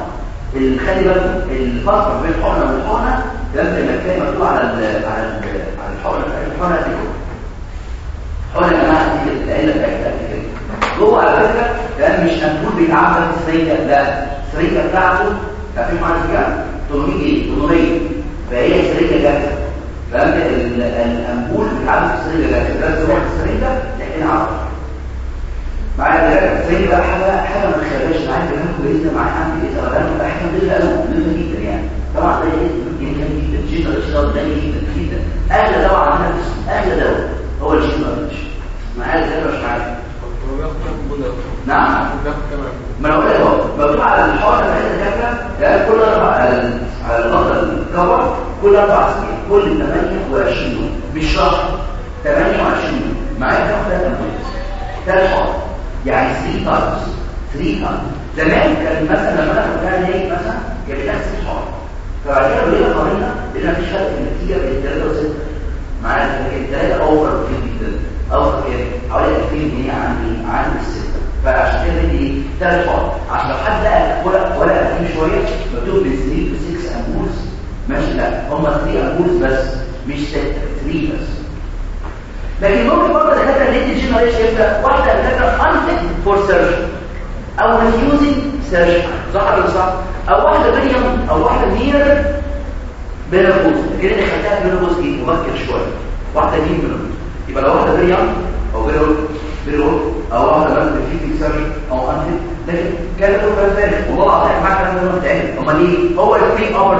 خلي بالكم الفرق بين الحقنه والحقنه ده لما كان مكتوب على على ال على الحقنة. الحقنة دي حقنه يا جماعة دي العيلة بتاعتها جوه على سرنجه لا السرنجه بتاعته عارفين معنى كام 800 جنيه 800 فهي سرنجه جاهزة. فانت الامبول بتاع السرنجه جاهزة. ده تروح السرنجه تحقن على معايا ده السرنجه بقى حاجة حاجة ما تخيلهاش معايا كمان كويسه معايا عندي إيه ده حاجة مهمه قوي مهمه جدا يعني. طبعا ده يمكن كان جدا جدا اشتغل ده جدا جدا أغلى دواء عندنا أغلى دواء هو الجين نولج معايا ده مش عارف. نعم. ما أنا أقول لك أهو مكتوب على الحوار بتاع الدكاتره ده كل أربع على الغطا الكفر كل أربع سنين كل 28 يوم مش شهر 28 يوم. معايا؟ امبوليس ثلاث حوار يعني 3 تايمز 3 تايمز زمان كان مثلا لما أنا كنت أنا هيك مثلا كان بيحصل ست حوار فبعد كده بقينا قارنا لقينا مفيش فرق في النتيجه بين 3 و 6 معايا الثلاثه اوفر جدا. اوفر حوالي 2000 جنيه عن عن الستة. فعشان كده إيه ثلاث حوار. عشان لو حد لقى ولا ولا قديم شوية مكتوب بالسنين ب 6 امبولز ماشي؟ لا هم 3 امبولز بس مش 6 3 بس. لكن ممكن برضه الدكاتره اللي جنريشن يبدا واحدة دكاتره انفيت فور سيرجري أو ريفيوزنج سيرجري صح ولا صح؟ أو واحدة بريم أو واحدة نير بيرابوز كده اللي خدتها بيرابوز إيه؟ مبكر شوية. واحدة نير بيرابوز يبقى لو واحدة بريم أو بيرابوز بيرابوز أو واحدة بس في سيرجري أو انفيت لكن كانت تبقى ثاني والله العظيم معاك كلام ده تاني امال إيه هو الفري اوبر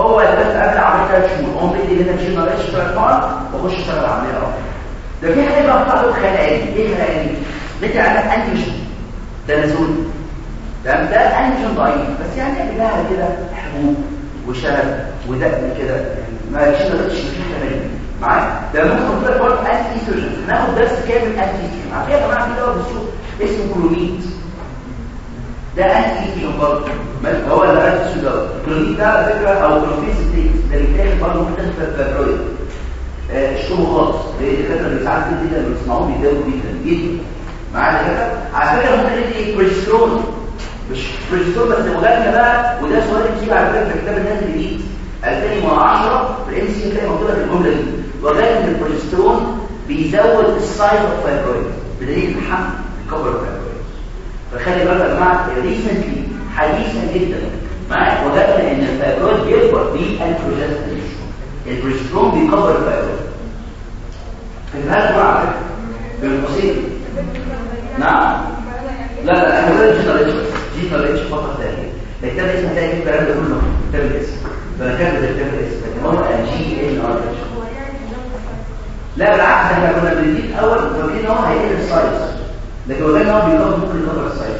هو بس قبل عمليه ثلاث شهور. هو بدي هنا جنريشن ثلاث مرات وأخش أشتغل عمليه ده في حاجة بقى بتاعته خيالي إيه خيالي انت عندك انتيجين تناسلي تمام ده انتيجين ضعيف. بس يعني بقى كده حبوب وشرب ودقن كده. يعني ما تشتغلش فيه تمام. معايا ده ممكن لك برضه انتي ايستروجين هناخد درس كامل انتي ايستروجين عارفين يا جماعة في دواء بالسوق اسمه كلوميد ده انتي ايستروجين برضه هو اللي انتي ايستروجين كلوميد ده على فكره أو كلوفيسيتيك ده بيتاخد برضه ممكن في الفبراير الشغل خالص الدكاتره اللي ساعات كتير جدا بيسمعوه بيتضايقوا جدا. جدا. معايا كده؟ على فكره ممكن ندي بريسترون مش بريسترون بس مغنى بقى وده سؤال بيجي على فكرة في كتاب الناس الجديد. 2010 في ال MCQ تلاقي مكتوبه الجملة دي. وغير إن البروجسترون بيزود ال size of fibroid بدليل الحمل الكبر ال fibroid فخلي بالك يا جماعة recently حديثا جدا. معايا؟ وجدنا إن الفايبرويد بيكبر بالبروجسترون البروجسترون بيكبر الفايبرويد فهذا مع بالقصير نعم لا لا إحنا بنقول GnRH جنريشن فقط ثانية الكتاب اسمه تاني الكلام ده كله كتاب الاسم فأنا كاتب الكتاب الاسم لكن هو جي ان ار لا بالعكس إحنا كنا بنديك الأول فاكرين ان هو هيقل السايز لكن هو كان هو بيكبر ممكن يكبر السايز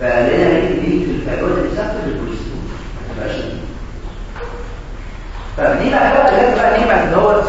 فلقينا هيك دي في الفايبرويد اللي ثابته بالبروجسترون ما بقاش فدي بقى بقى لازم بقى بعد دوت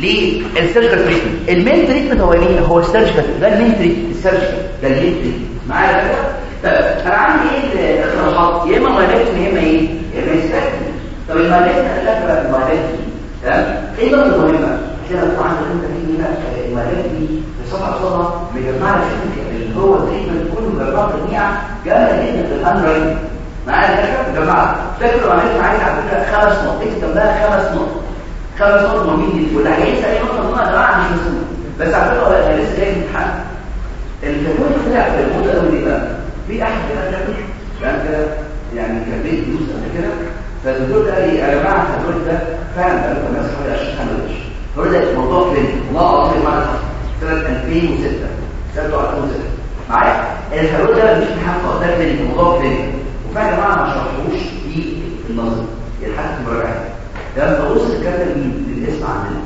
للسيرجيكال تريتمنت المين تريتمنت هو مين؟ هو السيرجيكال ده المين تريتمنت السيرجيكال ده المين تريتمنت معايا كده طب أنا عندي إيه الاقتراحات يا إما myomectomy يا إما إيه؟ hysterectomy طب ال myomectomy خلينا بقى ال myomectomy تمام؟ إيه النقطه المهمه أطلع عندك أنت في هنا ال myomectomy في صفحه صفحه مجمعه اللي هو ال treatment كله مجمعه تجميعه جامدة جدا في ال fibroid معايا كده يا جماعة فاكروا عملت معايا على فكرة خمس نقط. اكتب جنبها خمس نقط. خمس نقط مهمين جدا. واللي هينسى أي نقطة منها يا جماعة مش مسؤول بس على فكرة هو لسه جاي امتحان طلع في المده قوي دي بقى؟ في أحد كده كاتب كان كده؟ يعني كان بيت فلوس قبل كده؟ فالدكتور قال لي يا جماعة الدكتور ده فعلا بقى له مثلا حوالي 20 سنه وش هو ده موضوع كلينيك والله العظيم ما سنة 2006 سنة 2006 معايا؟ الحلول ده مش خالص ده كلينيك موضوع كلينيك جماعة ما شرحوش في النظر؟ حتى المراجعه ده لما وصل الكلام للاسم عندنا.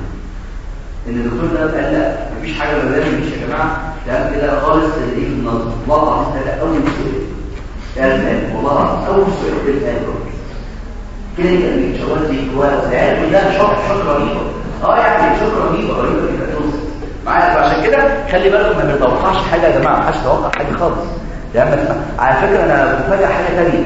إن الدكتور ده قال لا مفيش حاجة ولا مفيش يا جماعة. ده كده خالص إيه في النظر. والله العظيم ده أول سؤال قال والله العظيم أول سؤال بالقلب كده كان بيتشوال دي كويس يعني ده شكر شكر رهيبه آه يعني شكر رهيبه رهيبه كده معايا؟ فعشان كده خلي بالكم ما بنتوقعش حاجة يا جماعة. ما حدش يتوقع حاجة خالص. يعني على فكرة أنا بفاجئ حاجة ثانية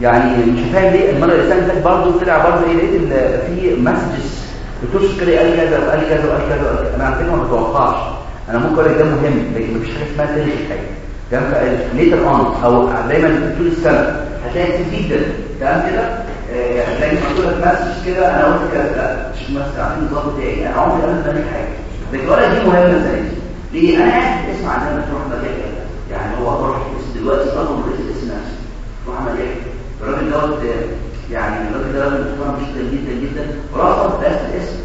يعني مش فاهم ليه؟ المرة اللي فاتت برضه طلع برضه إيه؟ لقيت في messages بتوش كده قال كذا وقال كذا وقال كذا أنا على فكرة ما بتوقعش. أنا ممكن أقول لك ده مهم لكن مفيش حاجة اسمها تاريخ الحاجة تمام later on أو دايما طول السنة. هتلاقي كتير جدا. تمام كده؟ هتلاقي مكتوب لك message كده أنا قلت كذا مش message عارفين النظام بتاعي أنا عمري ما بعمل حاجة. لكن دي مهمة زي ليه؟ أنا قاعد اسمع عندنا تروح مكان يعني هو اسم دلوقتي رئيس الاسم نفسه. وعمل إيه؟ الراجل دوت يعني الراجل ده راجل محترم جدا جدا جدا رفض رئاسه الاسم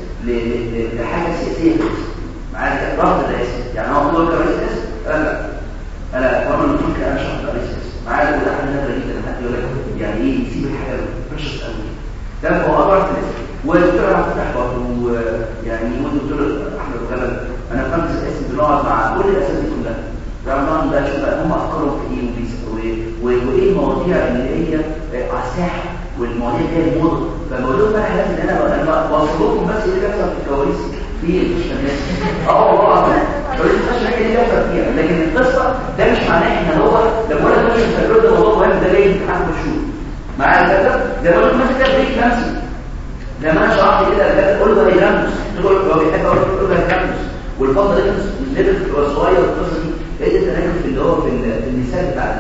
لحاجة سياسية الاسم. معايا؟ رفض الرئاسه يعني هو طول كرئيس اسم قال لا. أنا طبعا لك أنا مش هاخد رئيس اسم معايا؟ ده حاجة نادره جدا حد يقول لك يعني إيه يسيب الحاجة مش قوي ده هو أبرز الاسم. والدكتور أحمد فتح برضه يعني والدكتور أحمد غلب أنا فهمت الاسم بنقعد مع كل الأسئلة دي كلها رمضان ده شوف بقى هم أفكارهم في إيه وبيس- و- و- وإيه المواضيع اللي هي آه، على الساحة والمواضيع اللي هي الموضة فبقول لهم بقى اللي أنا أنا بوصل لكم بس إيه اللي بيحصل في الكواليس في الناس آه والله اللي بيحصل فيها لكن القصة ده مش معناه إن هو لما أقول لك مش هتقول ده موضوع مهم ده جاي امتحان مشهور معايا كده ده بقول لك مثلا كده بريك نفسي لما أنا شرحت كده الدكاتره تقول له هيرمز تقول هو بيحب أقول له والفضل ده الليفل بتبقى صغير والقصة دي إيه التناقض في اللي هو في ال- في المثال بتاع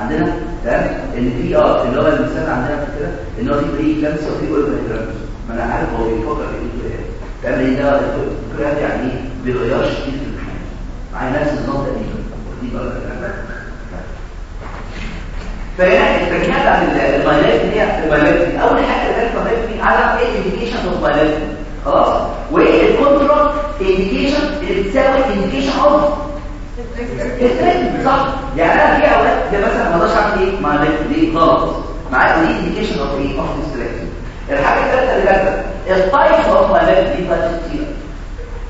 عندنا تمام؟ إن في آه اللي هو المثال عندنا في كده إن هو في بريك لمسة وفي قلب هيرمز ما أنا عارف هو بيفكر في إيه تمام؟ لأن ده الدكتور يعني إيه؟ بيغيرش كتير في الامتحان معايا نفس النقطه دي دي بقى فهنا التركيبات بتاعت المايلات هي المايلات أول حاجة كانت المايلات على إيه الانديكيشن اوف خلاص؟ وإيه؟ الكنترول انديكيشن اللي بتساوي انديكيشن اوف صح يعني أنا في أولاد ده مثلا ما أقدرش اعمل إيه مايلات دي غلط معايا دي انديكيشن اوف إيه اوف ديستراكشن الحاجة الثالثه اللي جت التايبس اوف مايلات دي كتير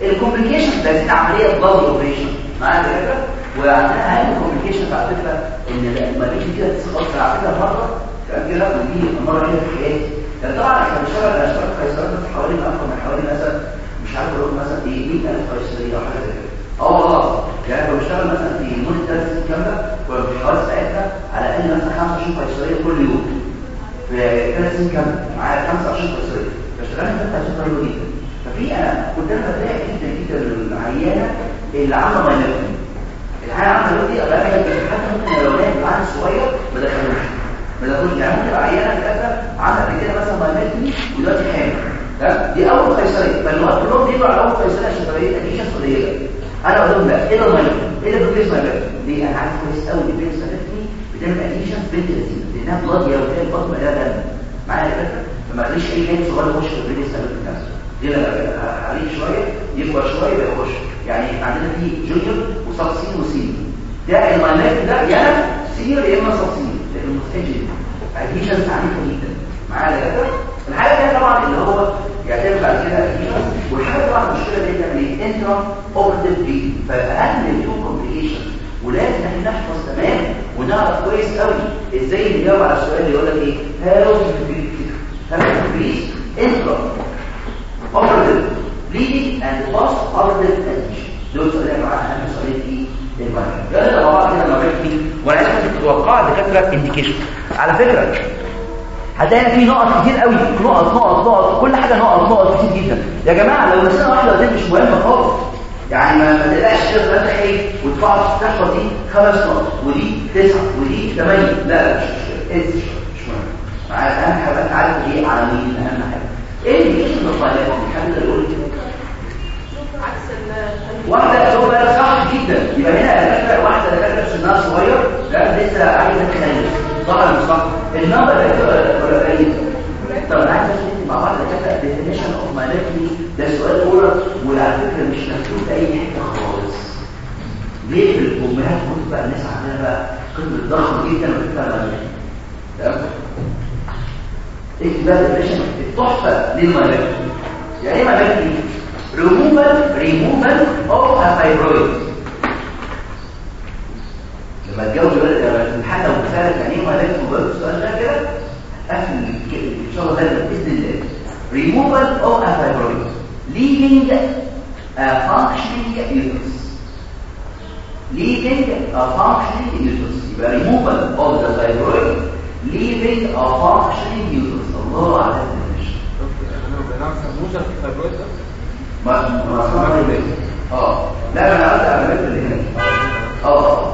الكومبليكيشن ده دي عمليه بلاد اوبريشن معايا كده وعندنا اهم كومبليكيشن على فكره ان المريض كده تسقط على فكره مره كان كده ودي مره كده في حياتي طبعا إحنا بنشتغل أنا اشتغلت قيصريه حوالي أكثر من حوالي مثلا مش عارف أقول مثلا إيه 100000 قيصريه أو حاجة زي كده آه والله يعني كنا بنشتغل مثلا في مده ثلاث سنين كامله بنشتغل ساعتها على الاقل مثلا 25 قيصريه كل يوم. في ثلاث سنين كاملة معايا 25 قيصريه في ثلاث طيبه جدا ففي أنا كنت أنا بتلاقي جدا جدا العيانة اللي عاملة مايلاتين الحاله عاملة دي بقى حتى ممكن لو كان عيل صغير ما دخلوش. ما دخلوش. يعني ممكن عيانه كده عاملة قبل كده مثلا مايلاتين ودلوقتي حامل. دي أول قيصريه فالوقت كلهم بيجوا على أول قيصريه عشان تبقى إيه؟ قليله أنا أقول لهم لا إيه ده المايلاتين إيه مايلاتين ليه؟ أنا عارف كويس قوي ان البريس مايلاتين بتعمل اديشن بنت لذيذة لأنها بلاد يا وكاله البطن مليانه دم معايا يا فما تخليش أي جانب صغير يخش في البريس مايلاتين نفسه يلا عليه شوية يكبر شوية يخش. يعني عندنا في جونيور وسب سين وسين ده المايلات ده يا سينيور يا إما سب سينيور لأنه مستجد اديشنز عنيفه جدا. معايا كده الحاجة الثانية طبعا اللي هو على كده والحاجة طبعا المشكلة دي بتعمل إيه؟ انترا اوبرتيف بي فاهم التو كومبليكيشن ولازم إحنا نحفظ تمام ونعرف كويس قوي إزاي نجاوب على السؤال اللي يقول لك إيه how how decrease intra. Operative bleeding and post operative adhesion دول سؤالين مع أهم سؤالين في المرض يلا مع بعض كده دي وأنا عايزك تتوقع دكاتره indication على فكرة هتلاقي في نقط كتير قوي. نقط نقط نقط. كل حاجة نقط نقط كتير جدا. يا جماعة لو مساله واحدة دي مش مهمة خالص. يعني ما تقلقش كده أنت خايف وتقعد تحفظ دي خمس نقط ودي تسعة ودي ثمانيه لا مش مشكله مش مهم. أهم حاجة أنت عارف إيه عناوين أهم حاجة. إيه اللي من الطالب الحمد لله يقول عكس ال واحدة شوف بقى صح جدا. يبقى هنا واحدة اللي كانت سنها صغير لا لسه عايزة تخلف مش صح. النمبر قليل طب أنا عايز أشوف مع بعض كده definition of myomectomy ده سؤال أولى وعلى فكرة مش مكتوب أي حتة خالص. ليه الأمهات كنت بقى الناس عندنا بقى قسم ضخم جدا myomectomy تمام؟ إيه بقى definition التحفه لل myomectomy يعني إيه myomectomy removal removal of a fibroid. لما الامتحان لو سالك يعني إيه مالك مجرد السؤال ده كده قفل ان شاء الله ده باذن الله a fibroid leaving a functioning uterus leaving a functioning uterus يبقى removal of the fibroid leaving a functioning uterus الله على الدنيا أنا ما ما ما آه لا أنا قلت على اللي هنا آه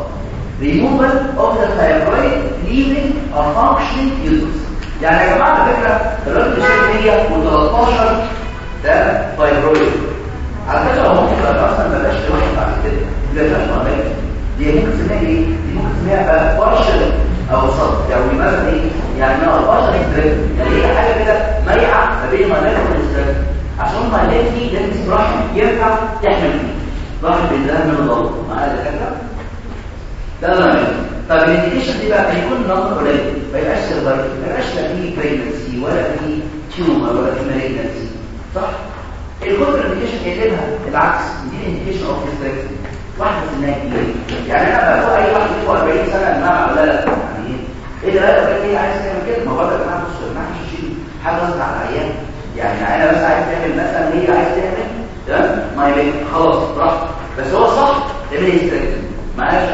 removal of the thyroid leaving a functioning uterus يعني يا جماعة على فكرة الراجل شايف 113 ده تايرويد على فكرة هو ممكن يبقى أصلا ما بقاش واحد بعد كده ما بقاش مريض دي ممكن تسميها إيه؟ دي ممكن تسميها بارشل أو صد يعني مثلا إيه؟ يعني نوع بارشل يعني إيه حاجة كده ميعه ما بين المناخ والستريس عشان المناخ دي لازم رحم ينفع تحمل فيه. رحم بالله من الضوء معايا دكاترة؟ ده أنا طب الانديكيشن دي بقى؟ بيكون نمط قليل ما يبقاش سيرفايف ما يبقاش لا فيه بريجنسي ولا فيه تيومر ولا فيه مالجنسي صح؟ الكونتر انديكيشن يقلبها العكس. دي الانديكيشن اوف ستريس واحدة سنها كبيره يعني أنا بقول أي واحد فوق 40 سنة انها ولا لا يعني إيه؟ ده بقى إيه عايز تعمل كده؟ ما برضه يا جماعة بصوا ما حدش يشيل حاجة غصب عن العيان يعني أنا بس عايز تعمل مثلا هي عايز تعمل تمام؟ ما يبقى خلاص براحتك. بس هو صح. تعمل إيه ستريس معلش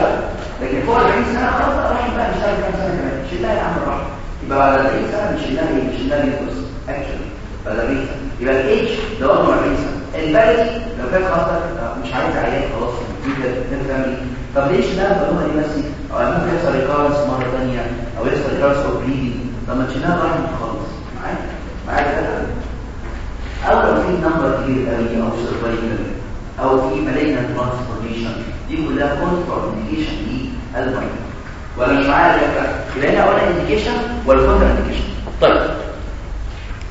لكن فوق 40 سنة خلاص راح بقى نشتغل كام سنة كمان؟ شيلها يا عم راح يبقى بعد 40 سنة نشيلها إيه نشيلها ليكوس اكشن بعد 40 سنة. يبقى الايدج ده 40 سنة. البلدي لو كان خاطر مش عايز عيان خلاص. فاميلي طب ليش ده المعلومه دي بس أو ممكن يحصل ريكارنس مرة ثانية أو يحصل recurrence of bleeding طب ما تشيلها راح خالص معايا معايا كده أو لو في number كبير قوي أو cervical أو في malignant transformation دي كلها contraindication للمريض ولا مش معايا الفكرة يبقى indication ولا contraindication طيب.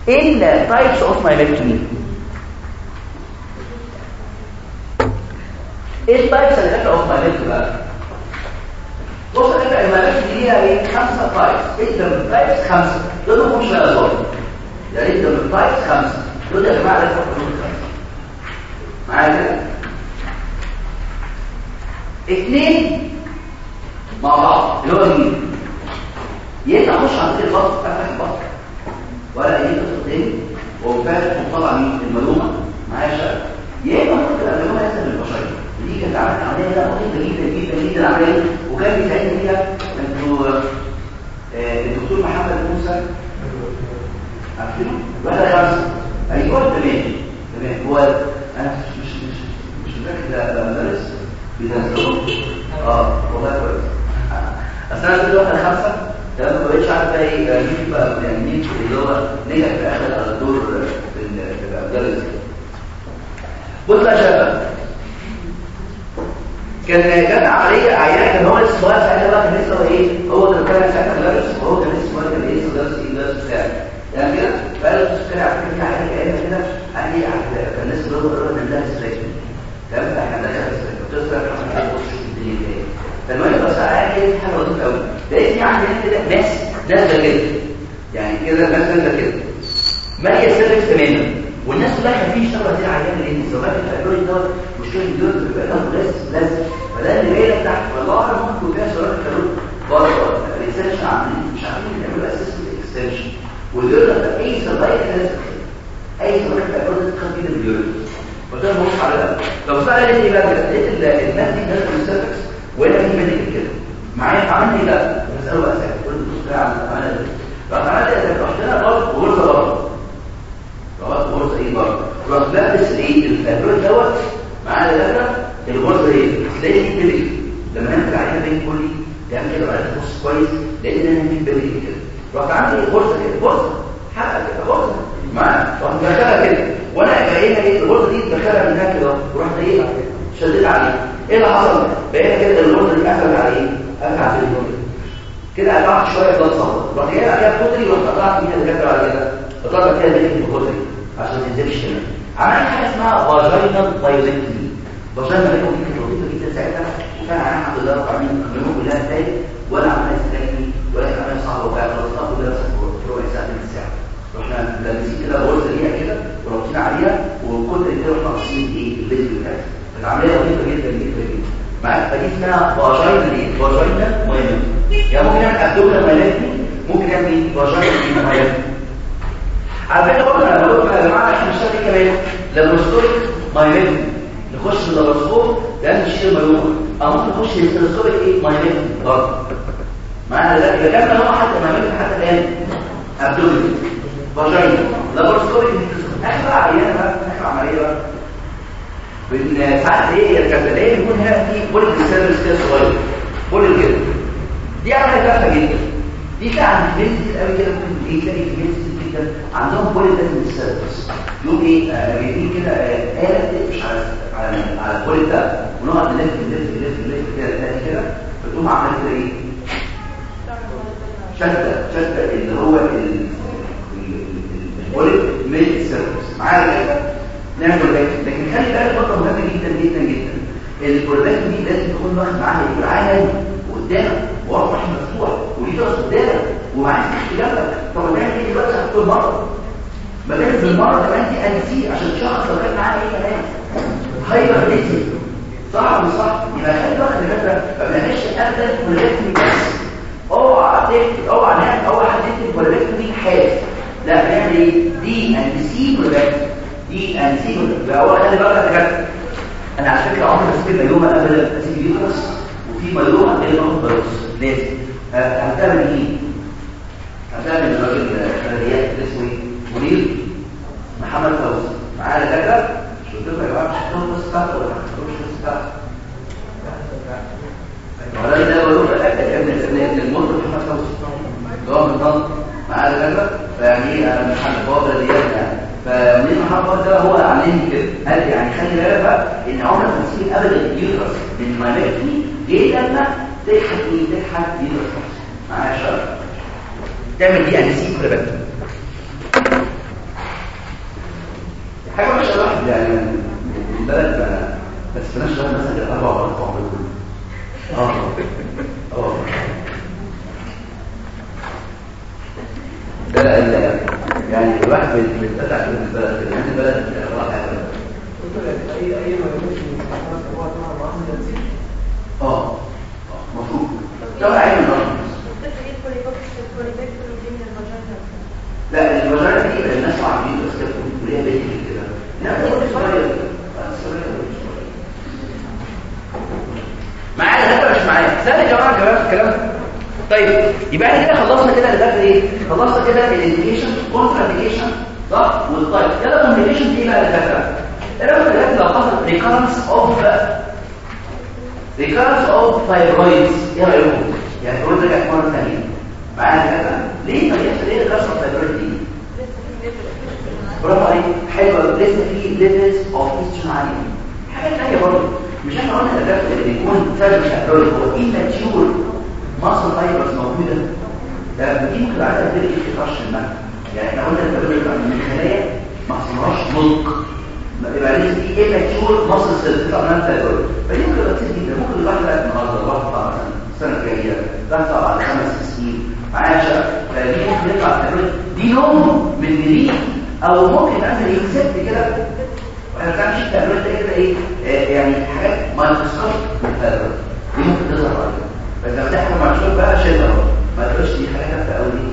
إيه ال types of myomectomy إيه ال types اللي فاكره of myomectomy بقى بص كده المايلكتومي دي إيه خمسه تايبس إيه ده تايبس خمسه دول مش لا يا ريت ده تايبس خمسه دول يا جماعة لازم تفكروا معايا كده اثنين مع بعض اللي هو مين اما اخش عند البطن افتح البطن ولا إيه تاني وفات وطلع مين المعلومه معايا يا إما ممكن المعلومه لازم البشرية. دي كانت عملت عملية لا بسيطه جدا جدا جدا عمليه وكان بيساعدني فيها أنتوا الدكتور محمد موسى. عارفينه؟ ولا خمسة. أيوه تمام. تمام. هو أنا مش مش مش مش متأكد ده مدرس بينزلوا آه والله كويس. أصل أنا واخد خمسة. تمام ما بقتش عارف بقى إيه مين بقى يعني مين اللي هو نجح في آخر الدور في المدرس بص يا شباب. كان جت عمليه عيان كان هو لسه صغير ساعتها بقى كان لسه إيه هو كان كان ساعتها مدرس وهو كان لسه صغير كان لسه مدرس إيه مدرس بتاعي يعني كده؟ فقال له كده على فكرة في حاجة كده قال لي كان لسه بيقول له ان ده ستريتش تمام؟ إحنا تبص الدنيا إيه فالمهم بس كده حاجة لطيفه قوي لقيت في عندي كده ناس نازله كده. يعني كده ناس نازله كده. ماليه سيرفكس تماما. والناس كلها خايفين يشتغلوا هذه العيان لأن الزواج الفيرويد دوت والشغل دول بيبقى لهم لازم لازم. فده اللي جاي تحت. والله أعلم ممكن فيها سؤال الفيرويد بره الريسيرش عاملين مش عارفين يعملوا اسيستنت اكستنشن ودول أي سبايك لازم أي سبايك تخاف جدا بالبيولوجي قلت لهم بص على ده. سأل لقيت إيه بقى لقيت الناس دي من السيرفكس وهنا في ميديكال كده معايا عملت إيه بقى بساله بقى ساعه قلت له بص كده عملت إيه رحت عملت إيه رحت لها برضه غرزه برضه رحت غرزه إيه برضه. رحت لابس إيه الفابريك دوت معايا الدكاتره الغرزه إيه تلاقي دي بيبي لما نعمل عليها بين كلي تعمل كده بعد تبص كويس لقيت إن أنا في بيبي كده. رحت عامل إيه؟ غرزه كده غرزه حلقه كده غرزه معايا رحت مدخلها كده. وأنا جايبها إيه؟ الغرزه دي دخلها من هنا كده. ورحت إيه؟ شديت عليه إيه اللي حصل؟ بقينا كده الغرزه دي قفلت على قفلت على الغرزه كده قطعت شوية بلاد صهر رحت جايبها فيها كتري ورحت قطعت فيها الكتر على كده. قطعت فيها بيت بكتري عشان ما تنزلش هنا عملت حاجة اسمها فاجينال بايولكتري فاجينال بايولكتري كانت لطيفه جدا ساعتها. وكان أنا الحمد لله رب العالمين الأمور كلها إزاي ولا عمليه سكاكي ولا عمليه صعبه وكانت خلصتها كلها في ربع ساعة من الساعة رحنا لابسين كده غرزه ليها كده ورابطين عليها وكل اللي رحنا قاصين إيه البيت بتاعتها العملية معاك فدي اسمها vaginal إيه vaginal مهم يعني ممكن نعمل abdominal myomectomy ممكن إيه vaginal myomectomy على فكره برضه أنا بقول يا جماعة إحنا بنشتغل كمان laparoscopic myomectomy نخش بال laparoscope لازم نشيل ال myoma أو ممكن نخش بال laparoscopic إيه myomectomy برضه معانا ده يبقى كان هو حتى myomectomy حتى الان ابدومينال فاجينال لابروسكوبيك اخر بقى بقى اخر عمليه بقى ساعات إيه الكبديه بيكون هنا في بولد سيرفيس كده صغير بولد كده دي عمليه كافيه جدا دي كده عند كتير قوي كده ممكن إيه تلاقي في بنت كتير جدا عندهم بولد ده من السيرفيس يوم إيه جايبين كده آله تقفش على على البولد ده ونقعد نلف نلف نلف نلف كده تلاقي تقوم عملت إيه شتى شتى اللي هو الولد ميد سيرفيس معايا كده نعمل لكن لكن خلي بالك نقطه مهمة جدا جدا جدا. البرولاكت دي لازم تكون واخد معاها يكون عالي وقدامك ورا رحم مفتوح وليه درس قدامك ومعاك تحت جنبك طب تعمل إيه دلوقتي؟ هتكون مرة. ما تعمل بالمرة كمان دي ان سي عشان تشخص لو كان معاها إيه كمان هايبر صح ولا صح يبقى خلي بالك يا دكاتره ما بنعملش ابدا برولاكت بس اوعى تكتب اوعى نعمل اوعى حد يكتب برولاكت دي حاجة لا بنعمل إيه؟ دي ان سي برولاكت دي أن سي برولاكت اول خلي أنا على فكرة عمري ما سبت ميلومه ابدا اسيب يوكس وفي ميلومه غير باخد بروس. لازم. هتعمل إيه هتعمل الراجل خلاليات اسمه منير محمد فوزي معايا دكاتره قلت لكم يا جماعة مش هتاخدوا بس بتاعته ولا هتاخدوش بس بتاعته ولا ده بقول لك ابن ابن المطرب محمد فوزي هو من ضمن معايا دكاتره فيعني إيه أنا محمد فوزي دي يعني محمد ده هو علمني كده قال يعني خلي بالك بقى إن ما تسيب ابدا يدرس من مالكني ليه لما تلحق إيه تلحق يدرس معايا شرط تعمل دي ان سي كل بالك حاجة مش واحد يعني البلد بس في نفس الوقت مثلا أربع عمر كله آه. آه ده لا يعني الواحد بيتبع في البلد يعني البلد راح آه مفروض ده عين لا الوزارة دي الناس عارفين بس كده كلية بيت كده. لا ده صغير معايا ده مش معايا. سهل يا جماعة كلام الكلام طيب يبقى إحنا كده خلصنا كده اللي إيه؟ خلصنا كده ال indication contraindication صح؟ والطيب يلا complication إيه بقى الفكرة الرقم دلوقتي لو حصل recurrence of recurrence of fibroids إيه رأيكم؟ يعني ال fibroid رجعت مرة ثانية معايا كده ليه؟ طب يحصل إيه recurrence of fibroid دي؟ برافو عليك. حلوة لسه في levels of estrogen عاليه حاجة ثانية برضه. مش إحنا قلنا الدكتور اللي بيكون fibroid هو immature muscle fibers موجودة. ده دي ممكن عايزه تبتدي في يعني إحنا قلنا الفايبرويد من الخلايا ما حصلهاش نضج يبقى لسه في إيه ماتيور مصر تطلع منها فايبرويد فدي ممكن تبقى كتير جدا. ممكن الواحد بقى النهارده الواحد طبعا مثلا السنة الجاية تطلع بعد خمس سنين. شباب فدي ممكن يطلع فايبرويد دي نوع من جديد أو ممكن مثلا يكسبت كده. كان شيء فايبرويد ده كده إيه يعني حاجات ما يخصهاش من الفايبرويد دي ممكن تظهر بس لما تحكم مع الشغل بقى شيلها ما تقولش دي حاجة في دي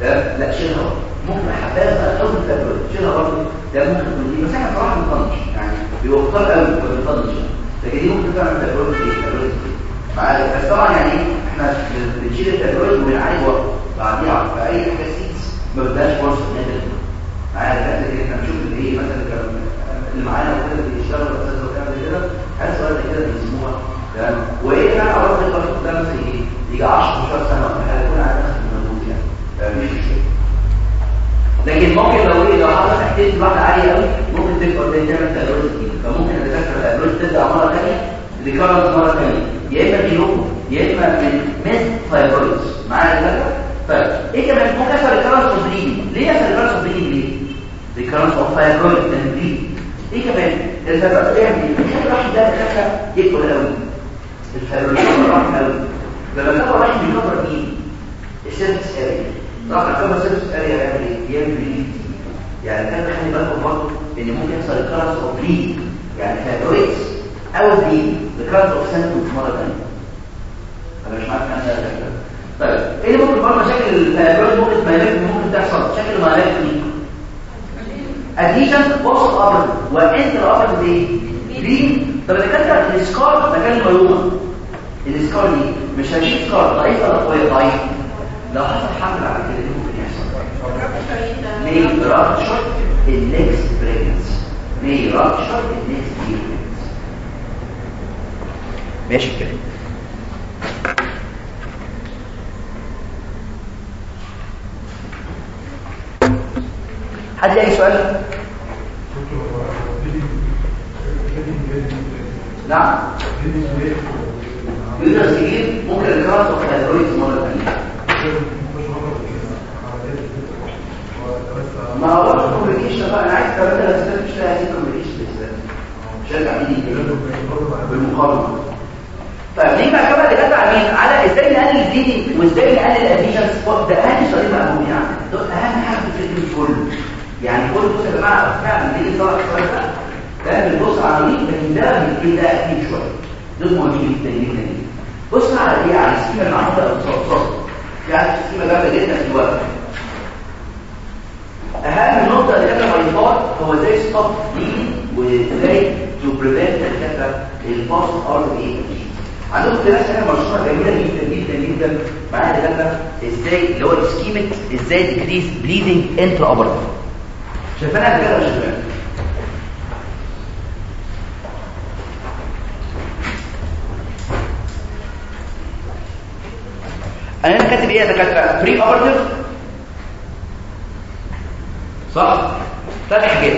ده لا شيلها ممكن حبايه بقى تاخد الفايبرويد شيلها برضه ده ممكن تكون دي بس إحنا بصراحة ما بنطنش يعني مختار قوي ما بنطنش لكن دي ممكن تعمل فايبرويد إيه؟ فايبرويد معايا بس طبعا يعني إحنا بنشيل الفايبرويد وبنعالج وقت بعديها في أي حاجة سيتس ما بدهاش فرصة إن انت معايا الحاجات اللي إحنا بنشوف اللي إيه مثلا اللي معانا وكده بيشتغلوا أساسا وكده كده. صغيره كده بيسموها وايه بقى عرض البشر ده مثلا إيه؟ يجي 10 15 سنه ولا حاجة يكون عندك موجود يعني. فمش مشكلة. لكن ممكن لو إيه لو حصل تحتيه واحدة عالية قوي ممكن تكبر تاني تعمل تألوز جديد فممكن الدكاتره التألوز تبدأ مرة ثانية ريكارنس مرة ثانية يا إما جينوم يا إما من ميث فايبرويدز معايا الدكاتره طيب إيه كمان؟ ممكن يحصل ريكارنس اوف بليدنج ليه يحصل ريكارنس اوف بليدنج ليه ريكارنس اوف فايبرويدز إيه كمان؟ الفايبرويدز بيعمل إيه الواحد ده الدكاتره يكبر قوي لما تاخد راح بيكبر إيه السيرفس اريا طبعا الكبر السيرفس اريا يعمل إيه يعمل بليد يعني كان خلي بالكم برضه إن ممكن يحصل الكرنس اوف بليد. يعني فايبرويدز أو بليد. الكرنس اوف سنتوس مره ثانية أنا مش عارف أنا ده طيب إيه ممكن برضه مشاكل الفايبرويد ممكن ممكن تحصل؟ شكل مالك دي اديشن بوست ابر وانتر ابر دي جرين طب اذا كانت السكار مكان الميومه السكار دي مش هجيب سكار ضعيف ولا قوي ضعيف لو حصل حمل على كده ممكن يحصل may rupture in next pregnancy may rupture in next pregnancy ماشي الكلام حد اي سؤال نعم كبير ممكن recurrence of fibroids مرة ثانية ما هو complication بقى أنا عايز كمان ثلاث سنين مش لاقي complication بالذات هرجع ايدي بالمقارنة. طيب نيجي بقى كمان اللي على مين؟ على إزاي نقلل ال bleeding وإزاي نقلل ال adhesions ده أهم سؤال مهموم يعني. ده أهم حاجة في الفيلم كله. يعني كل بص يا جماعة فعلا بيجي طلع السؤال ده بنبص على مين؟ لكن ده ده أكيد شوية. دول مهمين جدا جدا. بص على إيه على السكيما اللي عندها الصوت يعني السكيما جامدة جدا في الوقت أهم نقطة اللي كانت بايفار هو إزاي ستوب ليدنج وإزاي تو بريفنت الكتب الباست ار إيه عندهم دراسه هنا مشروع جميلة جدا جدا جدا. معانا دكاتره إزاي اللي هو ال scheme إزاي decrease bleeding intraoperative شايفينها كده ولا شايفينها؟ أنا هنا كاتب إيه يا دكاتره preoperative صح. ثلاث حاجات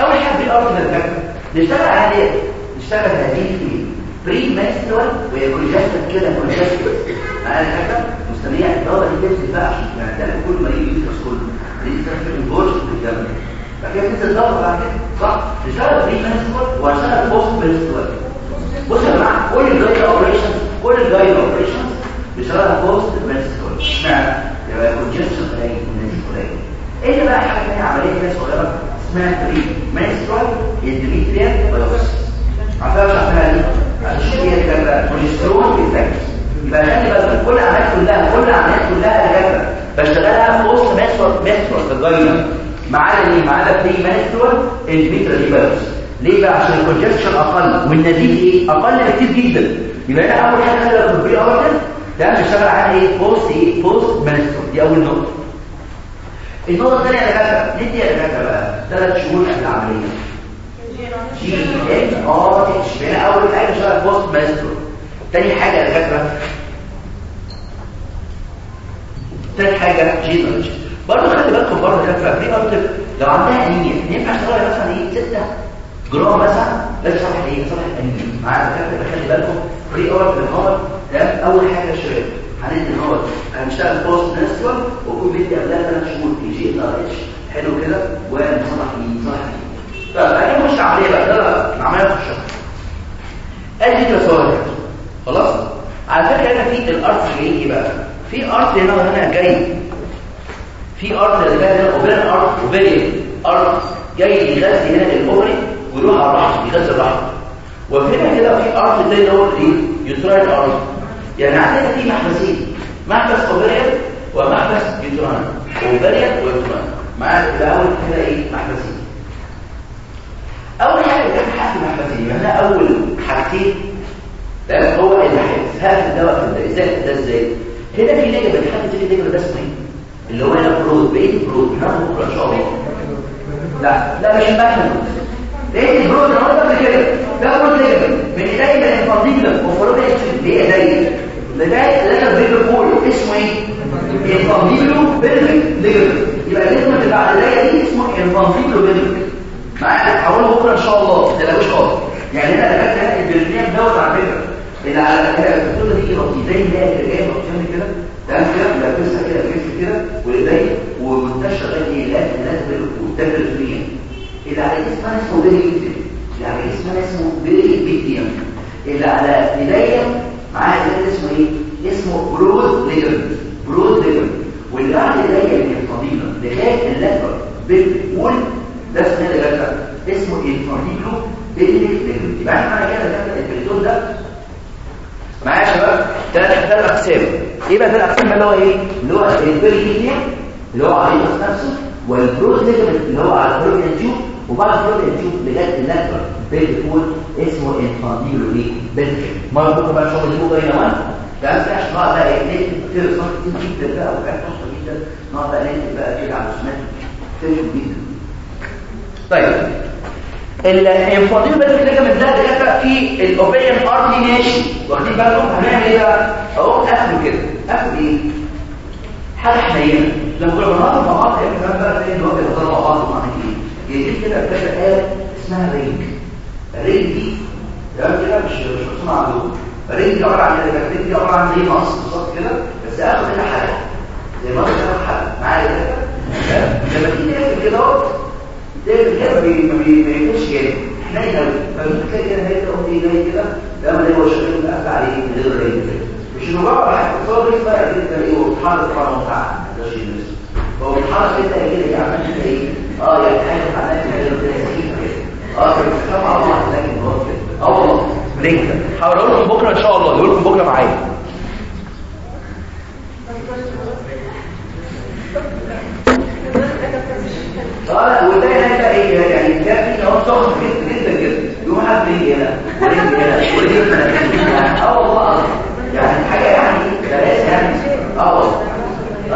أول حاجة preoperative يا دكاتره نشتغل على إيه نشتغل هذه في premenstrual وهي congested كده congested معايا دكاتره مستنية. الدوره دي تنزل بقى عشان نعتبر كل ما يجي يدرس كله. دي تنزل البورش قدامنا بعد كده تنزل الدوره بعد كده صح. نشتغل premenstrual وهشتغل postmenstrual بصوا يا جماعة كل ال gyne operations كل ال gyne operations بيشتغلها postmenstrual اشمعنى؟ يبقى congestion قليل ونزيف قليل إيه بقى حاجة ثانية عملية كده صغيرة اسمها premenstrual endometrial biopsy عارفها مش عارفها دي عشان هي كده progesterone effect يبقى خلي بالك كل الاعمال كلها كل الاعمال كلها دكاتره بشتغلها postmenstrual menstrual في ال gyne ما عدا إيه؟ ما عدا premenstrual endometrial biopsy ليه بقى؟ عشان ال congestion أقل والنزيف إيه؟ أقل بكتير جدا. يبقى هنا اول حاجة خلي بالك pre oper ده بنشتغل على إيه؟ بوست إيه؟ بوست ماستوال دي أول نقطة. النقطة الثانية يا دكاترة ندي يا دكاترة بقى ثلاث شهور قبل العملية. جي ان ار اتش أول حاجة شغال بوست ماستوال تاني حاجة يا دكاترة. تالت حاجة جينرال برضه خلي بالكم برضه دكاترة بري اوردر لو عندها انيميا ينفع تشتغل مثلا إيه؟ 6 جرام مثلا لازم صفحه إيه صفحه انيميا معايا دكاترة؟ خلي بالكم بري اوردر النهار ده أول حاجة يا شباب هندي النهار هنشتغل بوست ماستوال وكل بيدي قبلها ثلاث شهور تي جي ار اتش حلو كده؟ ونصلح مين صح طب أنا مش عمليه بقى. ده العملية في الشهر أدي صور خلاص؟ على فكرة هنا في الارت جاي إيه بقى؟ في ارت هنا وهنا جاي. في ارت اللي جاي هنا اوبرين ارت اوبرين ارت جاي يغذي هنا الاوبري ويروح على الرحم يغذي الرحم. وفي هنا كده في زي اللي هو إيه؟ يوتراين ارت يعني عندنا في محبسين محبس اوبرين ومحبس يوتراين اوبرين ويوتراين معايا ده اول كده إيه؟ محبسين. أول حاجة كان حاسس محبسين يعني أول حاجتين. ده هو الحس هذا الدواء الدواء. إزاي؟ ده إزاي؟ هنا في نجم بتحدد في نجم ده اسمه إيه؟ اللي هو هنا برود بقيه برود. إن شاء الله. لا لا مش المكنه بقيه البرود أنا قلت قبل كده. ده برود نجم من ايديا الانفانديبل وفروض بايديا لغايه لغايه الفيديو كله اسمه إيه؟ انفانديبلو بيرفكت نجم يبقى الاسم اللي بعد ايديا دي اسمه انفانديبلو بيرفكت معايا هقوله بكرة إن شاء الله. ما تلاقوش خالص. يعني هنا دكاتره البرنامج دوت على فكرة. اللي على الدكتوره دي لطيف زي اللي هي جاية مقسمه كده تمام كده؟ لابسها كده بجسم كده وايديا ومنتشر غير إيه؟ لا لا والتبر فيها اللي على اسمها اسمه بيتيم اللي على اسمها اسمه بيري بيتيم اللي على ايديا معايا ده اسمه إيه اسمه برود ليجمنت برود ليجمنت واللي على ايديا اللي الفضيلة لغاية اللاتر بالقول ده اسمه ده اسمه الفارديبلو بيليك يبقى إحنا معنى كده ده البريدون ده. معايا يا شباب؟ ثلاث ثلاث أقسام. إيه بقى ثلاث أقسام اللي هو إيه؟ اللي هو البريديا اللي هو على نفسه والبروز ليجمنت اللي هو على البروتين وبعد البروتين تيوب لغايه اللاتر بيليكول اسمه الفارديبلو إيه بيليك مره بكره بقى شغل اللي هو جاي نوان ده عشان نقعد بقى إيه كتير صح كتير جدا بقى وحاجات صح جدا. نقعد بقى نكتب بقى كده على الرسومات كتير جدا. طيب. الانفاضيل بس الليجمنت ده دكاتره في الاوبيريان ارتي ماشي واخدين بالكم هنعمل إيه بقى أهو قفل كده. قفل إيه؟ حاجة حنينة. لما كنا بنهضر مع بعض يعني كمان بقى زي دلوقتي بنهضر مع بعض ومعنى إيه يجيب كده كده آلة اسمها رينج الرينج دي تمام كده؟ مش مش مرسومه عندهم فالرجل دي عبارة عن إيه؟ الرجل دي عبارة عن زي مقص بالظبط كده؟ بس اخد هنا حلقه زي ما لك حلقه معايا كده؟ لما تيجي تقفل كده اهو تقفل كده ما بي- ما بي- ما يقفلش جامد حنين قوي فممكن تلاقي كده هي تقوم إيه جاي كده ده هو شغال مقفل عليه من غير كده مش إنه بقى واحد تصور رجل بقى كده إيه وبيتحرك طبعا وبتاع ده شيء هو بيتحرك كده كده يعمل كده إيه؟ آه يعني حاجة معناها آه على بعض لكن كده. آه والله. ليه هقول لكم بكرة إن شاء الله. يقول لكم بكرة معايا. آه وده هنا بقى إيه؟ يعني ده في نوع ضغط جدا جدا. يوم حد يجي هنا آه والله يعني حاجة يعني بلاش يعني. آه والله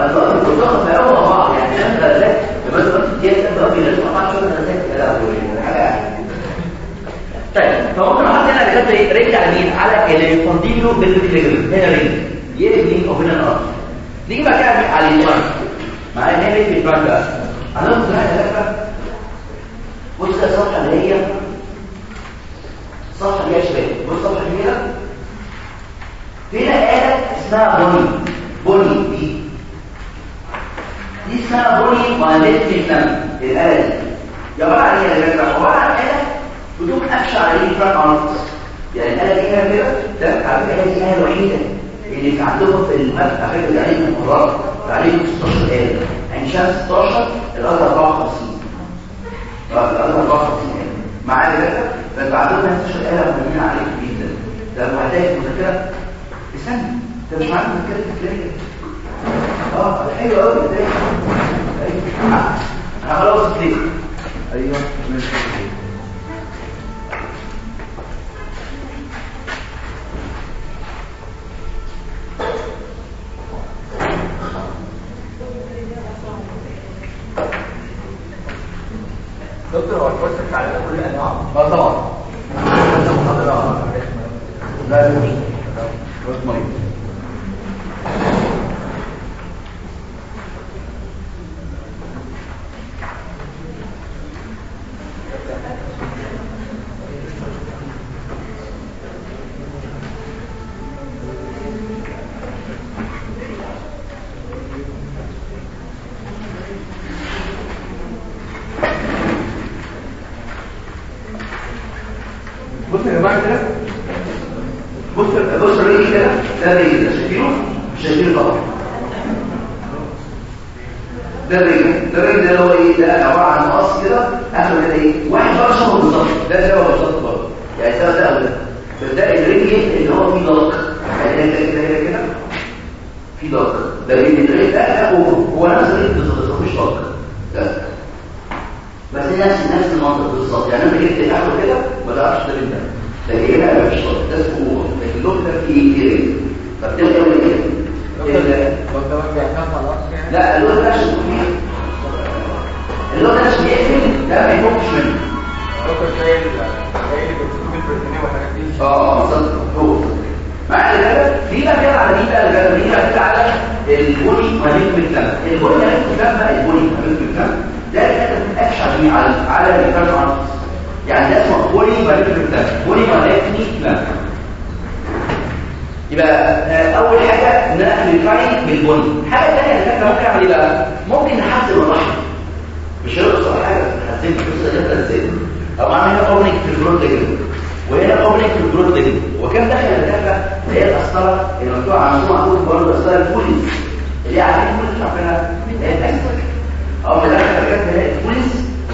الضغط في اول بعض يعني عشان ده بس دي تبقى في لازم ما شاء الله كده حاجة يعني طيب فممكن أحط هنا بجد رجل على مين على الفونديلو بالفيجر هنا رجل يقلب مين؟ أو هنا الأرض نيجي بقى كده على اليمين معايا هنا في البان بقى هناخد هنا لفه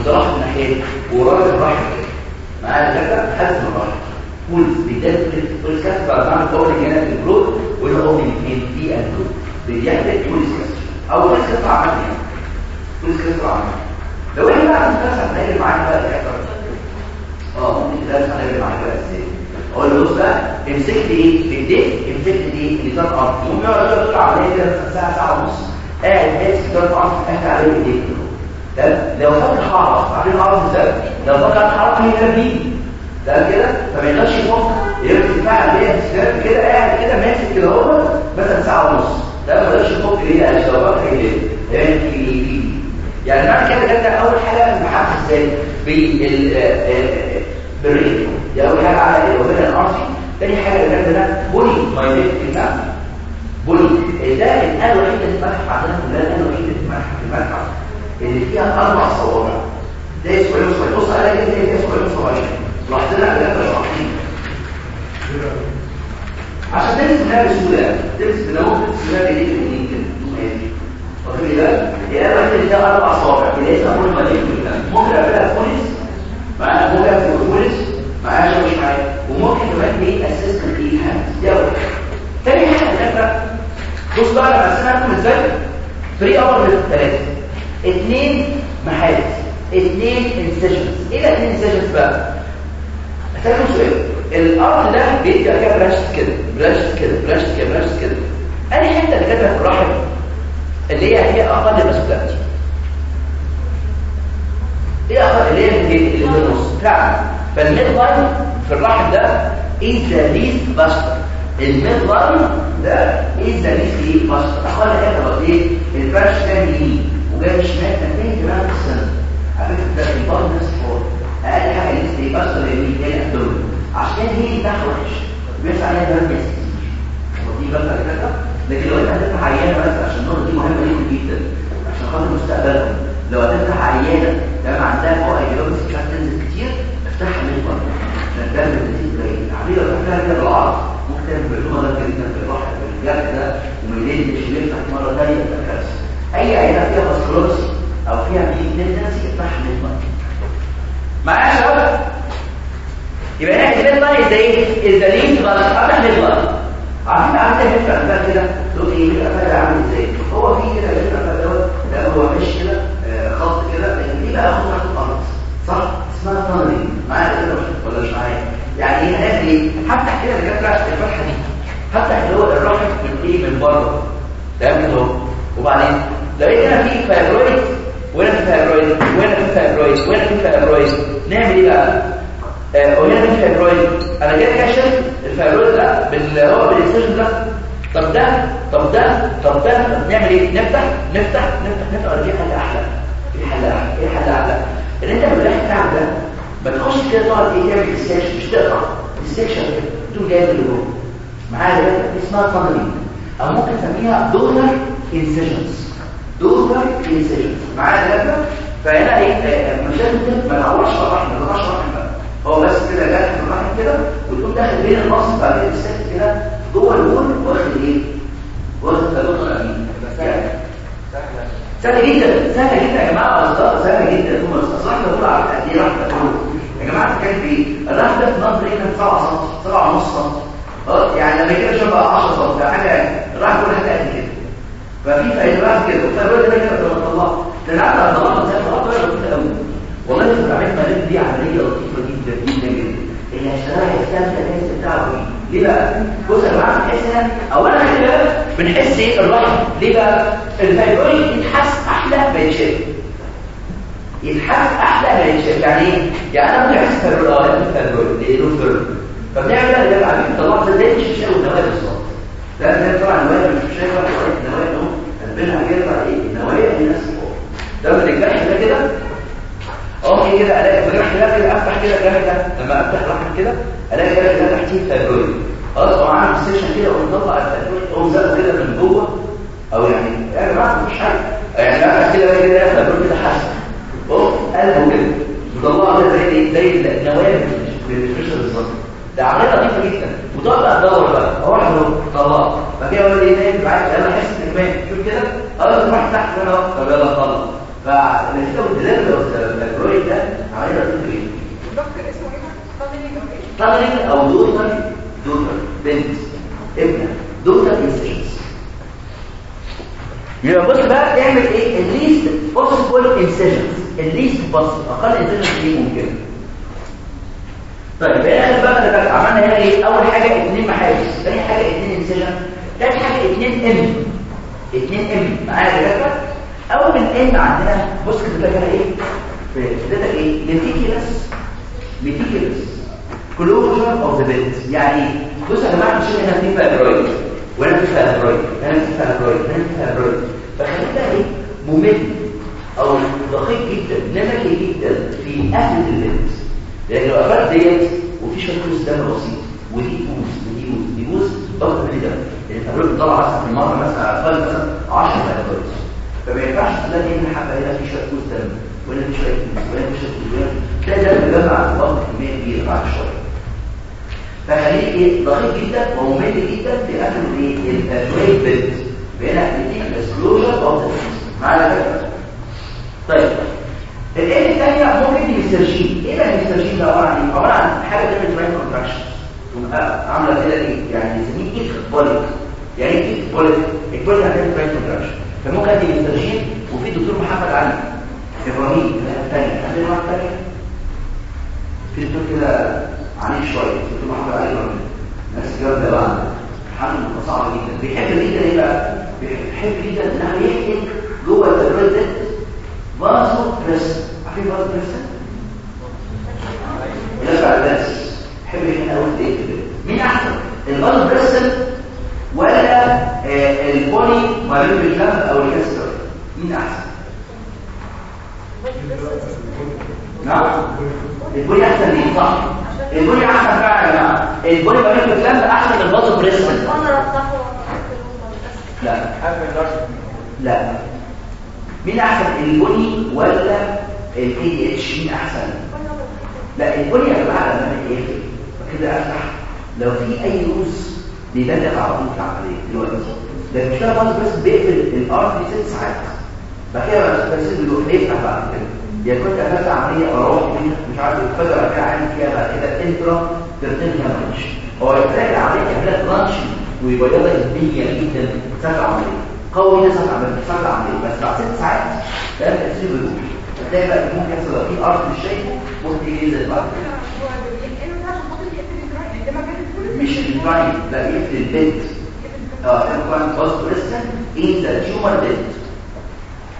وده راح من ناحيه وراجل الرحم كده. معايا الدكاتره حسن الرحم فولز بيدات فولز كاست بعد ما اوبننج هنا في الجروث وهنا اوبننج فين في الجروث بيحتاج فولز كاست أو فولز كاست عمل يعني. فولز كاست عمل. لو إحنا بقى هنتكلم هنلاقي معانا بقى الدكاتره آه ممكن تدرس هنلاقي معانا بقى إزاي؟ أقول له بص بقى امسك لي إيه؟ بايديك امسك لي إيه؟ اللي طار ارض ممكن يقعد يقعد عمليه كده ساعه ساعة ونص. قاعد ماسك طار ارض قاعد عليه بايديك لو فاكر حرف عارفين حرف إزاي لو فاكر حرف هي بيجي ده كده فما يقدرش يفك يركز فعلا أستاذ كده قاعد كده ماسك كده هو مثلا ساعة ونص. ده ما يقدرش يفك ليه عشان لو فاكر هي يعني يعني معنى كده ده أول حاجة بحث إزاي؟ بال بالريتم دي أول حاجة على الاوبيرا الارسي تاني حاجة اللي عندنا بولي. مايليت بولي. ده؟ الآلة الوحيدة اللي اتمتحف عندنا كلها الآلة الوحيدة اللي اتمتحف في المتحف. اللي فيها أربع صوابع. ده اسمه صغير. بص على كده هي اسمه صغير. لاحظنا على كده شرحين عشان تدرس منها منها ممكن تدرس منها بإيديك اليمين كده واخد بالك. الآلة الوحيدة اللي فيها أربع صوابع. اللي اسمها بولي مايليت ممكن أعملها فوليس معاها ممكن أعملها فوليس معاها شوية معايا. وممكن كمان إيه؟ أسيستنت إيه؟ هاند دي أول تاني حاجة بص بقى لما لكم إزاي فري اور ثلاثة اثنين محادث اثنين انسيجنز إيه الاثنين انسيجنز بقى؟ هسألكم سؤال. الأرض ده بيدي كده براشت كده براشت كده براشت كده براشت كده. انهي حتة اللي كاتبه في الرحم اللي هي هي أقل مسؤوليتي إيه أقل؟ اللي هي اللي في النص فعلا فالميد لاين في الرحم ده is the least buster الميد لاين ده is the least buster اخوان كده بقى إيه؟ الفرش كان يمين وجاي شمال تنتهي كمان في السنة. على فكره ده بيبقى نفس الحوار أقل حاجة لسه إيه buster يمين هي الابدومين عشان هي تحت وحش بيرفع عليها برمس ودي بقى كده؟ لكن لو انت هتفتح عيانه بس عشان النقطه دي مهمة جدا جدا. عشان خاطر مستقبلهم. لو هتفتح عيانه تمام عندها فوق اجابات مش تنزل كتير افتحها من بره. عشان تعمل نتيجه قليله العملية لو فتحها كده بالعرض ممكن تعمل باللغة ده جدا في البحر في الجرح ده ومنين مش يفتح مرة ثانية تبقى أي عينه فيها فاسكولوس أو فيها مين تندنسي من بره معايا يا شباب يبقى هنا الكلام ده إزاي الدليل افتح من بره عارفين عارفين الفرق ده كده؟ تقول إيه؟ الفرق عامل إزاي؟ هو في كده الفرق دوت ده هو مش كده آه، خط كده لكن دي بقى خط تحت الأرض صح؟ اسمها tunneling معايا كده ولا مش معايا. يعني إيه هنعمل إيه؟ هفتح كده الجدول الفتحه دي هفتح اللي هو الرحم من إيه؟ من بره. تمام كده وبعدين لقيت هنا في fibroid وهنا في fibroid وهنا في fibroid وهنا في fibroid نعمل إيه بقى؟ آه، وهنا في fibroid أنا كده كاشف ال fibroid ده بال هو بالاكسجين ده. طب ده طب ده طب ده. طب نعمل إيه؟ نفتح نفتح نفتح نفتح. ولا في حل أحلى في حل أحلى إيه حل أحلى إن أنت بالله بتاعك ده ما تخش كده تقعد إيه تعمل dissection مش تقطع dissection كده تقوم جايب اللي جوه. معايا اسمها tunneling أو ممكن تسميها daughter incisions daughter incisions معايا ده فهنا إيه؟ مش لازم ت- ما تعورش الرحم ما تقطعش الرحم بقى. هو بس كده جرح في الرحم كده وتقوم داخل بين النص بعد كده السكت كده جوه البول واخد إيه؟ واخد تدخل امين سهل. جدا. سهل جدا. يا جماعة اصدار سهل جدا. هم استصلاح بقول على قد إيه رحمه تقول يا جماعة بتتكلم في إيه الرحمه ده في نظر إيه 7 سم 7 ونص سم. أه؟ يعني لما كده بقى 10 سم ده حاجة الرحمه كل حاجة قد كده. ففي فايبرات كده. الفايبرات ده كده لما تطلع ده أنا عارف زي ما قلت لك قوي والله في العملية المريض دي عملية لطيفة جدا جدا جدا. اللي هيشتغلها الثالثه الناس بتاعه ليه بقى؟ بص يا جماعة بنحس هنا اولا بالك بنحس إيه؟ الرحم ليه بقى؟ الفايبرويد يتحس أحلى ما يتشاف. يتحس أحلى ما يتشاف. يعني إيه؟ يعني أنا ممكن أحس فايبرويد لا فايبرويد ليه له فايبرويد فبنعمل ده اللي عارفين طلعت زي مش شايف النوايا بالظبط ده ده طبعا النوايا مش شايفة كده بقى إيه؟ نفس الحوار ده من الجرح ده كده؟ اقوم كده؟ ألاقي الجرح ده كده أفتح كده الجرح ده. لما أفتح الرحم كده ألاقي الجرح ده تحتيه فايبرويد خلاص هو عامل سيشن كده ونطلع الفايبرويد أقوم زقه كده من جوه. أو يعني يا جماعة مفيش حاجة. يعني أفتح كده كده الفايبرويد كده حاسس. اهو قلبه كده. مطلعه كده زي إيه؟ زي النوايا بالفريشر بالظبط. ده عمليه لطيفة جدا. وتقعد بقى تدور بقى. واحد اهو طلع فكده يقول لي إيه معاك أنا أحس انك شوف كده. آه تروح تحت هنا اهو طب يلا طلع فالنتيجة والدلال لو الفايبرويد ده عمليه لطيفه جدا دكتور اسمه إيه؟ طبعا أو دوتر دوتر بنت ابنة دوتر انسيشنز يبقى بص بقى تعمل إيه؟ الليست بوسيبل انسيشنز الليست بوسيبل أقل انسيشنز إيه ممكن طيب إيه اخر بقى اللي عملنا هنا إيه؟ أول حاجة اثنين محاجز ثاني حاجة اثنين انسيشن ثالث حاجة اثنين إم. اثنين إم. معايا يا دكاترة؟ أول ام عندنا بص كده كده إيه؟ في ده إيه؟ ليتيكيلس ميتيكلس كلوجر اوف ذا بيت يعني بص يا جماعة مش هنا في فايبرويد وهنا في فايبرويد هنا في فايبرويد هنا في فايبرويد فخلينا إيه؟ ممل أو دقيق جدا. نمكي جدا في قفله البيت لأن لو ديت في شوية فلوس دم بسيط ودي يبوظ ودي يبوظ يبوظ ضغط كده التمرين طلع مثلا في المرة مثلا على الاقل مثلا 10 دقائق فما ينفعش تلاقي هنا حبه هنا في شوية فلوس دم ولا في شوية فلوس ولا في شوية فلوس تلاقي ده بيجمع الضغط كميه كبيره بعد شوية فخليك إيه؟ ضغيط جدا وممل جدا في اخر الايه التشويه بيت بينا بيديك الاسكلوجر اوف معانا فكره طيب. الآية الثانية ممكن دي مسترجين إيه ده المسترجين ده عباره عن إيه عباره عن حاجة تعمل براين كونتراكشن عاملة كده إيه يعني نسميه إيه بوليك. يعني إيه بوليك البوليك هتعمل براين كونتراكشن فممكن دي مسترجين وفي دكتور محمد علي إبراهيم الثانية عندنا واحد ثاني في دكتور كده عنيف شوية دكتور محمد علي إبراهيم ناس جامده بقى حمل صعب جدا. بيحب جدا إيه بقى بيحب جدا إحنا يحكي جوه التدريب ده فازو بريس عارفين فازو بريس ينفع الناس. يحب هنا أقول إيه كده؟ مين أحسن؟ الفازو بريس ولا آه البولي مارين بالكلام أو الكسر؟ مين أحسن؟ نعم. البولي أحسن ليه؟ صح. البولي أحسن فعلا البولي مارين بالكلام أحسن من الفازو بريس لا. لا. مين أحسن؟ البني ولا الكي اتش مين أحسن؟ لا يا جماعة لما يقفل فكده أفتح. لو في أي روز بيبلغ على طول في العملية دلوقتي لما بيشتغل خالص بس بيقفل الار في ست ساعات. بعد كده بس بيروح يفتح بعد كده. يا كنت قفلت أروح فيها مش عارف الفجر كده عامل فيها بعد كده إنترا ترتين هامش هو يحتاج العملية يعملها برانش ويبيضها الدنيا جدا سهل عمليه قوي ناس عمليه سهل عمليه بس بعد ست ساعات ده التاثير بيروح هتلاقي بقى ممكن يحصل في أرض مش شايفه ممكن ينزل كده مش البراين لا يقفل البنت آه البراين باز بريسن ان ذا تيومر بنت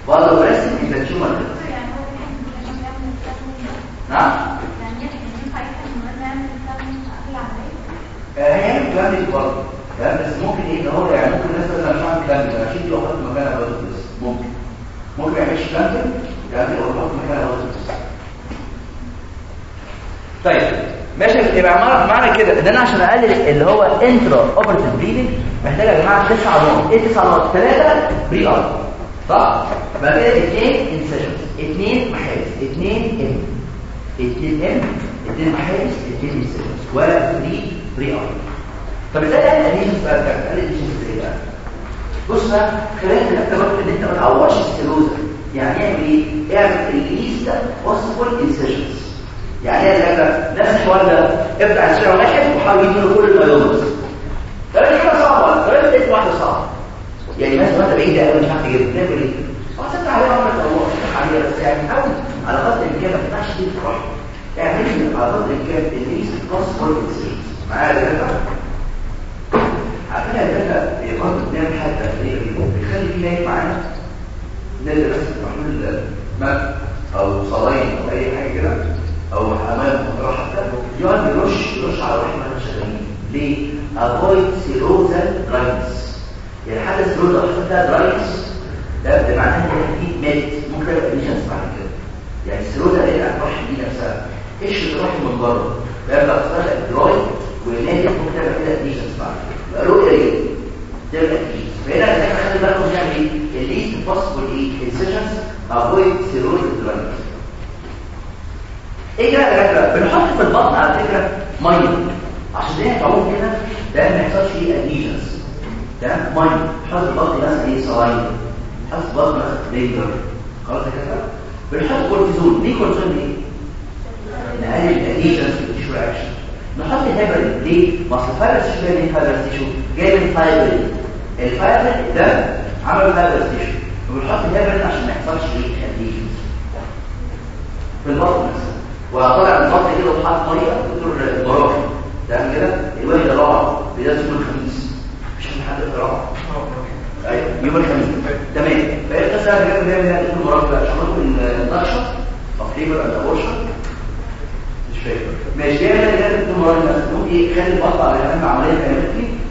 باز بريسن ان ذا تيومر بنت نعم كلام برضه بس ممكن إيه إن هو يعني ممكن الناس مثلا مش كلام عشان دي وقت مكانها برضه بس ممكن. ممكن ما يعملش كلام يعني طيب ماشي يبقى معنى كده إن أنا عشان أقلل اللي هو intraoperative bleeding محتاج يا جماعة تسع نقط. إيه تسع نقط؟ ثلاثة pre-op صح؟ بعد كده اثنين incisions اثنين محاذ اثنين M اثنين M اثنين محاذ اثنين incisions ولا 3 pre-op طب إزاي قال ال adhesions بقى بتاعك قال ال adhesions إزاي بقى بص بقى خلال الاختبار إن أنت ما تعورش ال serosa يعني إيه اعمل ال least possible incisions يعني إيه الفكرة نفس الحوار ده ابدا على شارع واحد وحاول يجيب له كل ال myomas ده دي حاجة صعبه ده لقيت واحدة صعبه يعني مثلا انت بعيد قوي مش عارف تجيب تعمل إيه اصل عليها عمرك الله عليها بس يعني حاول على قدر الامكان ما تفتحش دي تروح اعمل على قدر الامكان ال least possible incisions معايا ده عارفين ال data برضه بنعمل حاجة تقريبا بيخلي في نايم معانا نقدر بس ماء أو صلاين أو أي حاجة كده أو حمام حتى يقعد يرش يرش على ما شغالين ليه؟ افويد سيروزال درايتس يعني حاجة سيروزا فيها درايتس ده بمعنى إن في مات ممكن يبقى ليشنس بعد كده يعني السيروزا اللي الروح دي نفسها إيش الروح من بره ده بقى تصير دراي ونادي ممكن تعمل كده ليشنس بعد كده رؤية إيه؟ ده الأكيد فهنا خلي بالكم نعمل إيه؟ ال least possible إيه؟ incisions avoid serosal dryness إيه كده يا دكاتره؟ بنحط في البطن على فكرة مية. عشان ده تعوم كده. ده ما يحصلش فيه adhesions تمام مية. نحط في البطن مثلا إيه؟ saline نحط في البطن مثلا Ringer خلاص كده بنحط كورتيزون ليه كورتيزون إيه؟ نقلل ال adhesions في ال tissue reaction نحط هيبرين ليه؟ ما اصل الفايبرس شو جاي من فايبرس تيشو جاي من فايبرين الفايبرين ده عمل فايبرس وبنحط هيبرين عشان ما يحصلش إيه اديشنز في البطن مثلا وطلع البطن كده وحط ميه دكتور البراكي تمام كده؟ الوالد رابع. بدايه يوم الخميس. مش حد اقرا أيوه يوم الخميس. تمام. فايه القصة اللي جاية من دكتور البراكي عشان نقول النقشه تقريبا الابورشن مش فاكر ماشي. هي اللي جت الدكتور المسؤول إيه خلي البطه على عملية كانت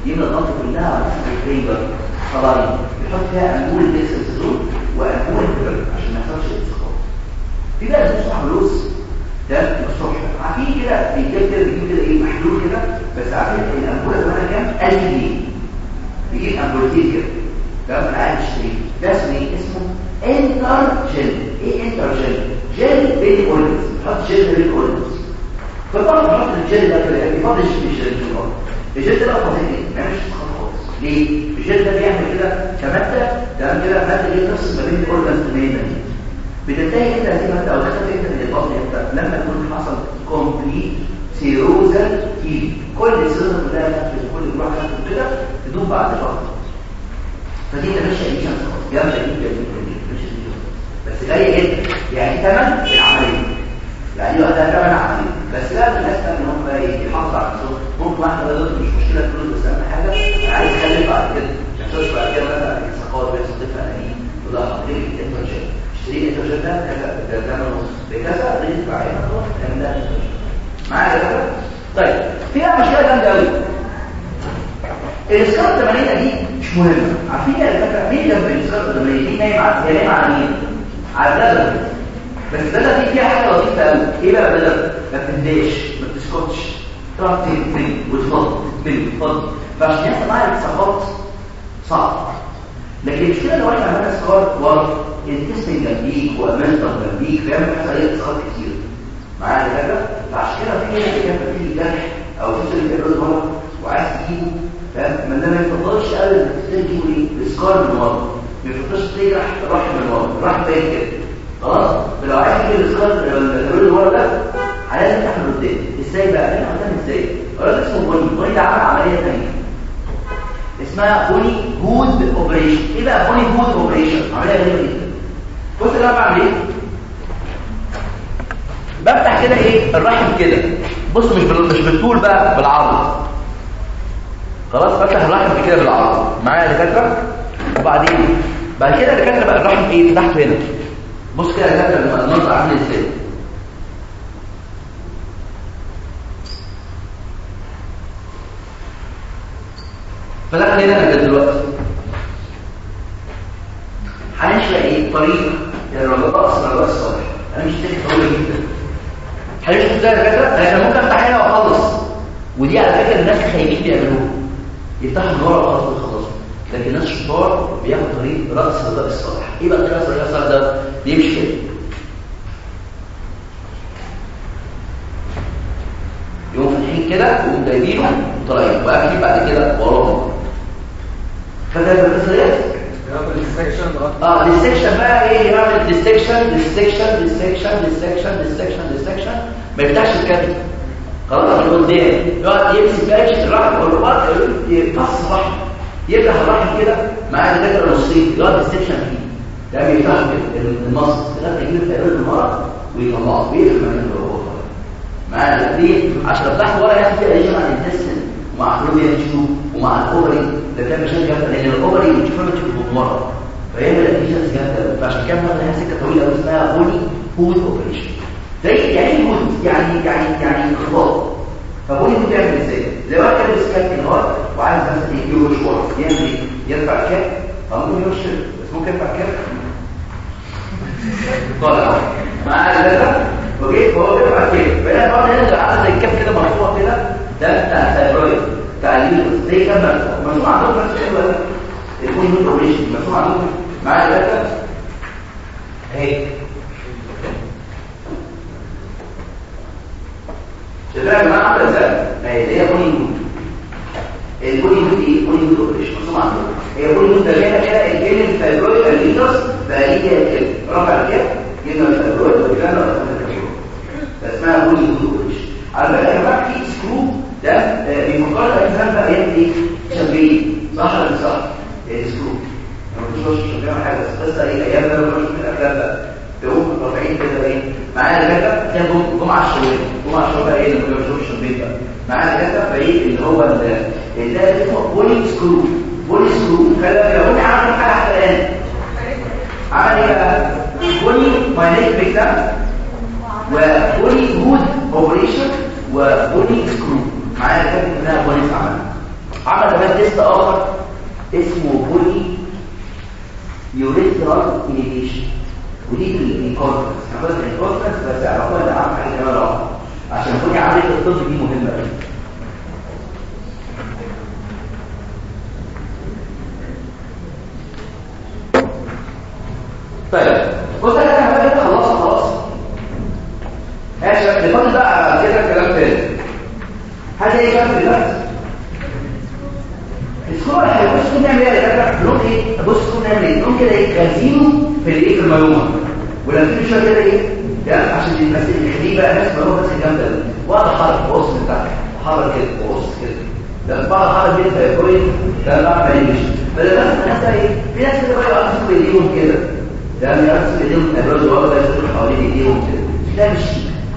يملى البطه كلها على الفريبر حراريه بيحط فيها امبول ديسلزون وامبول عشان ما يحصلش انتقاد في بقى مصطلح فلوس ده الصبح عارفين كده بيجيب كده كده إيه محلول كده. بس عارفين الامبوله زمانها كام؟ 1000 جنيه. بيجيب امبولتين كده. ده من قاعد يشتري ده اسمه إيه؟ اسمه Intergel إيه Intergel gel بين organs بتحط جل بين organs فطبعا بتحط الجل ده كده يعني فاضي الجل ده الجل ده بسيط إيه؟ ما مش خطوات ليه الجل ده بيعمل كده كمادة تمام كده؟ ماده دي تفصل ما بين ال organs تماما بتنتهي انت هذه المادة أو تختفي انت من البطن إمتى لما يكون حصل complete serosal healing كل ال serosa كلها تحت كل جروح كده تدوب بعد فتره فدي انت ماشيه دي خالص جامده جدا بس غاليه جدا يعني ثمن العملية. يعني وقتها ثمن عملية. بس لا الناس إن هم يحافظوا على ممكن واحدة بدل مش مشكلة فلوس بس أهم حاجة عايز اخلف بعد كده. ما تخش بعد كده مثلا سقاط بس طفل اناني ولا حاطين الانترشيب اشتري الانترشيب ده كذا ده ثمنه بكذا ريت خلاص الكلام ده معايا كده طيب فيها مشكلة جامدة قوي الاسكار الثمانية دي مش مهمة. عارفين يا الفكرة؟ مين جنب الاسكار الثمانية دي نايم على هي على مين؟ على البلد. بس البلد دي فيها حاجة لطيفة قوي إيه بقى البلد؟ ما بتنديش ما بتسكتش. تقعد تنزل وتفضل تنزل وتفضل فعشان يحصل معايا السقاط صعب. لكن المشكلة لو إحنا عملنا اسكار ورا التستنج جنبيك وامانتر جنبيك فيعمل حاجة إيه اسكار كتير. معايا كده فعشان كده في ناس كده في جرح أو في الرد ورا وعايز تجيبه فاهم؟ ما ده ما يفضلش قوي إنك تجيبه إيه ال scar من ورا. ما يفضلش تجرح الرحم من ورا. الرحم باين كده. خلاص؟ فلو عايز تجيب ال scar اللي ورا ده لازم تحمل إزاي بقى؟ أنا قدام إزاي؟ راجل اسمه Bonney. Bonney ده عمل عملية ثانية اسمها Bonney hood operation إيه بقى Bonney hood operation عملية غريبة جدا. بص أنا بعمل إيه بفتح كده إيه؟ الرحم كده. بص مش بال... مش بالطول بقى بالعرض. خلاص فتح الرحم كده بالعرض. معايا يا دكاترة؟ وبعدين؟ بعد كده دكاترة بقى الرحم إيه؟ فتحته هنا. بص كده دكاترة المنظر عامل إزاي؟ فتحنا هنا كده دلوقتي هنشوى إيه؟ طريقة. الرجاء الرجاء الصالح أنا مش تاني طويله جدا. هنشوف إزاي دكاتره أنا ممكن أفتح هنا وأخلص. ودي على فكرة الناس خايفين بيعملوها يفتحوا من ورا وخلاص ويخلصوا. لكن الناس شطار بياخد طريق رأس الرجاء الصالح. إيه بقى طريق الرجاء الصالح ده؟ بيمشي كده. يقوم فاتحين كده ويقوم جايبينه وطالعين وقاعدين بعد كده وراهم. فده الرسالات آه السكشن بقى إيه؟ يعمل ديسكشن ديسكشن ديسكشن ديسكشن ديسكشن ديسكشن ما يفتحش الكابيتال خلاص من قدام يقعد يمسك بقى الرحم والرباط يقص الرحم يفتح الرحم كده معاه دكاتره نصين. يقعد ديسكشن فيه. ده بيفتح المصل لغايه يجيب التقرير المرض ويطلعه. مكان اللي هو معاه ليه عشان افتح ورا ياخد ايجن عن الانتستين ومع فلوبيا تشوف ومع الاوفري ده كان مشاكل جامدة لأن بتشوفها بتشوف بمره فهي الانتيجنز جامدة فعشان كده هي سكة طويلة قوي اسمها بولي هود أوبريشن. زي يعني هود يعني يعني يعني خطاط فبولي هود بيعمل إزاي؟ زي ما كان بيسكاك النهار وعايز مثلا يجيله مشوار يعمل إيه؟ يرفع كاب أو ممكن يرش بس ممكن يرفع كاب طالع مع الثلاثه وجيت هو بيرفع كاب بقينا نقعد ننزل على زي الكاب كده مرفوع كده ده بتاع الثايرويد اليوترس زي كام مجموعه عندهم نفس الحلوه يكون هود اوبريشن مجموعه عندهم معايا ثلاثة اهي شباب ما عامله إزاي ما هي هي هود البوني هود إيه بوني هود اوبريشن مصنوع عندهم هي بوني هود ده كده كده الجين الفايبرويد اليوترس بقى كده رفع الكاب جبنا الفايبرويد وكان ده اسمها بوني هود اوبريشن على فكره يا جماعة في سكرو ده يعمل إيه شبيه. صح ولا صح؟ السكرو ما بنشوفش شبيه حاجة بس إيه أيام ده ما من الافلام بقى تقوم رافعين كده إيه معايا كده كان جمعة الشويه جمعة الشويه إيه اللي ما الشبيه بقى. معايا كده فايه اللي هو اللي اسمه بولي سكرو. بولي سكرو. فلو لو انت عامل حاجة حتى الان عمل إيه بقى؟ بولي ماينيك ده وبولي هود أوبريشن وبولي سكرو. معايا كده انها بولي عمل عمل كمان تيست آخر اسمه بولي يوريثرال انيبيشن ودي الانكورتنس هنقول الانكورتنس بس عرفوا إن اهم حاجة كمان عشان كل عملية الطب دي مهمة. قوي إيه كام دلوقتي الصور هيبص نعمل إيه يا دكاتره نقول إيه بص نعمل إيه نقول كده إيه غازينه في الايه في المعلومه ولما تيجي شوية كده إيه يعني عشان المسائل الخليه بقى ناس معلومه بس الجامده دي واقعد احرك بص من تحت احرك كده بص كده ده بعض احرك كده كويس ده ما بعملش بدل ما الناس إيه في ناس كده بقى يقعدوا بايديهم كده ده يقعدوا بايديهم ابراج ورا ده يدخل حوالين إيديهم. كده ده مش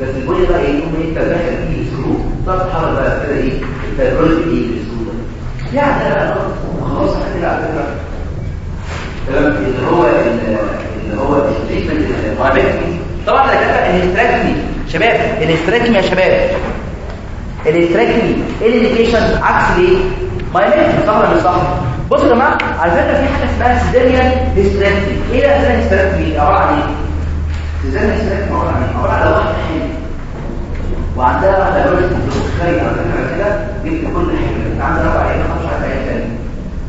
بس البولي بقى إيه يقوم إيه؟ تدخل فيه السلوك تقعد تحرك بقى كده إيه الابراج بايديه السلوك يعني أنا خلاص كده على فكرة. اللي هو اللي هو التريتمنت طبعا ده كده الإستراكمي. شباب الإستراكمي يا شباب. الإستراكمي إيه الإنديكيشن عكس إيه مايلين صح ولا مش صح؟ بصوا يا جماعة على فكره في حاجة اسمها سيزاريان هيستراكمي إيه ده سيزاريان هيستراكمي عبارة عن إيه؟ سيزاريان هيستراكمي عبارة عن إيه؟ عبارة عن واحدة حامل وعندها واحدة بروز خارج على فكرة كده جبت كل حاجة. عندها أربع عيال خمس عيال تاني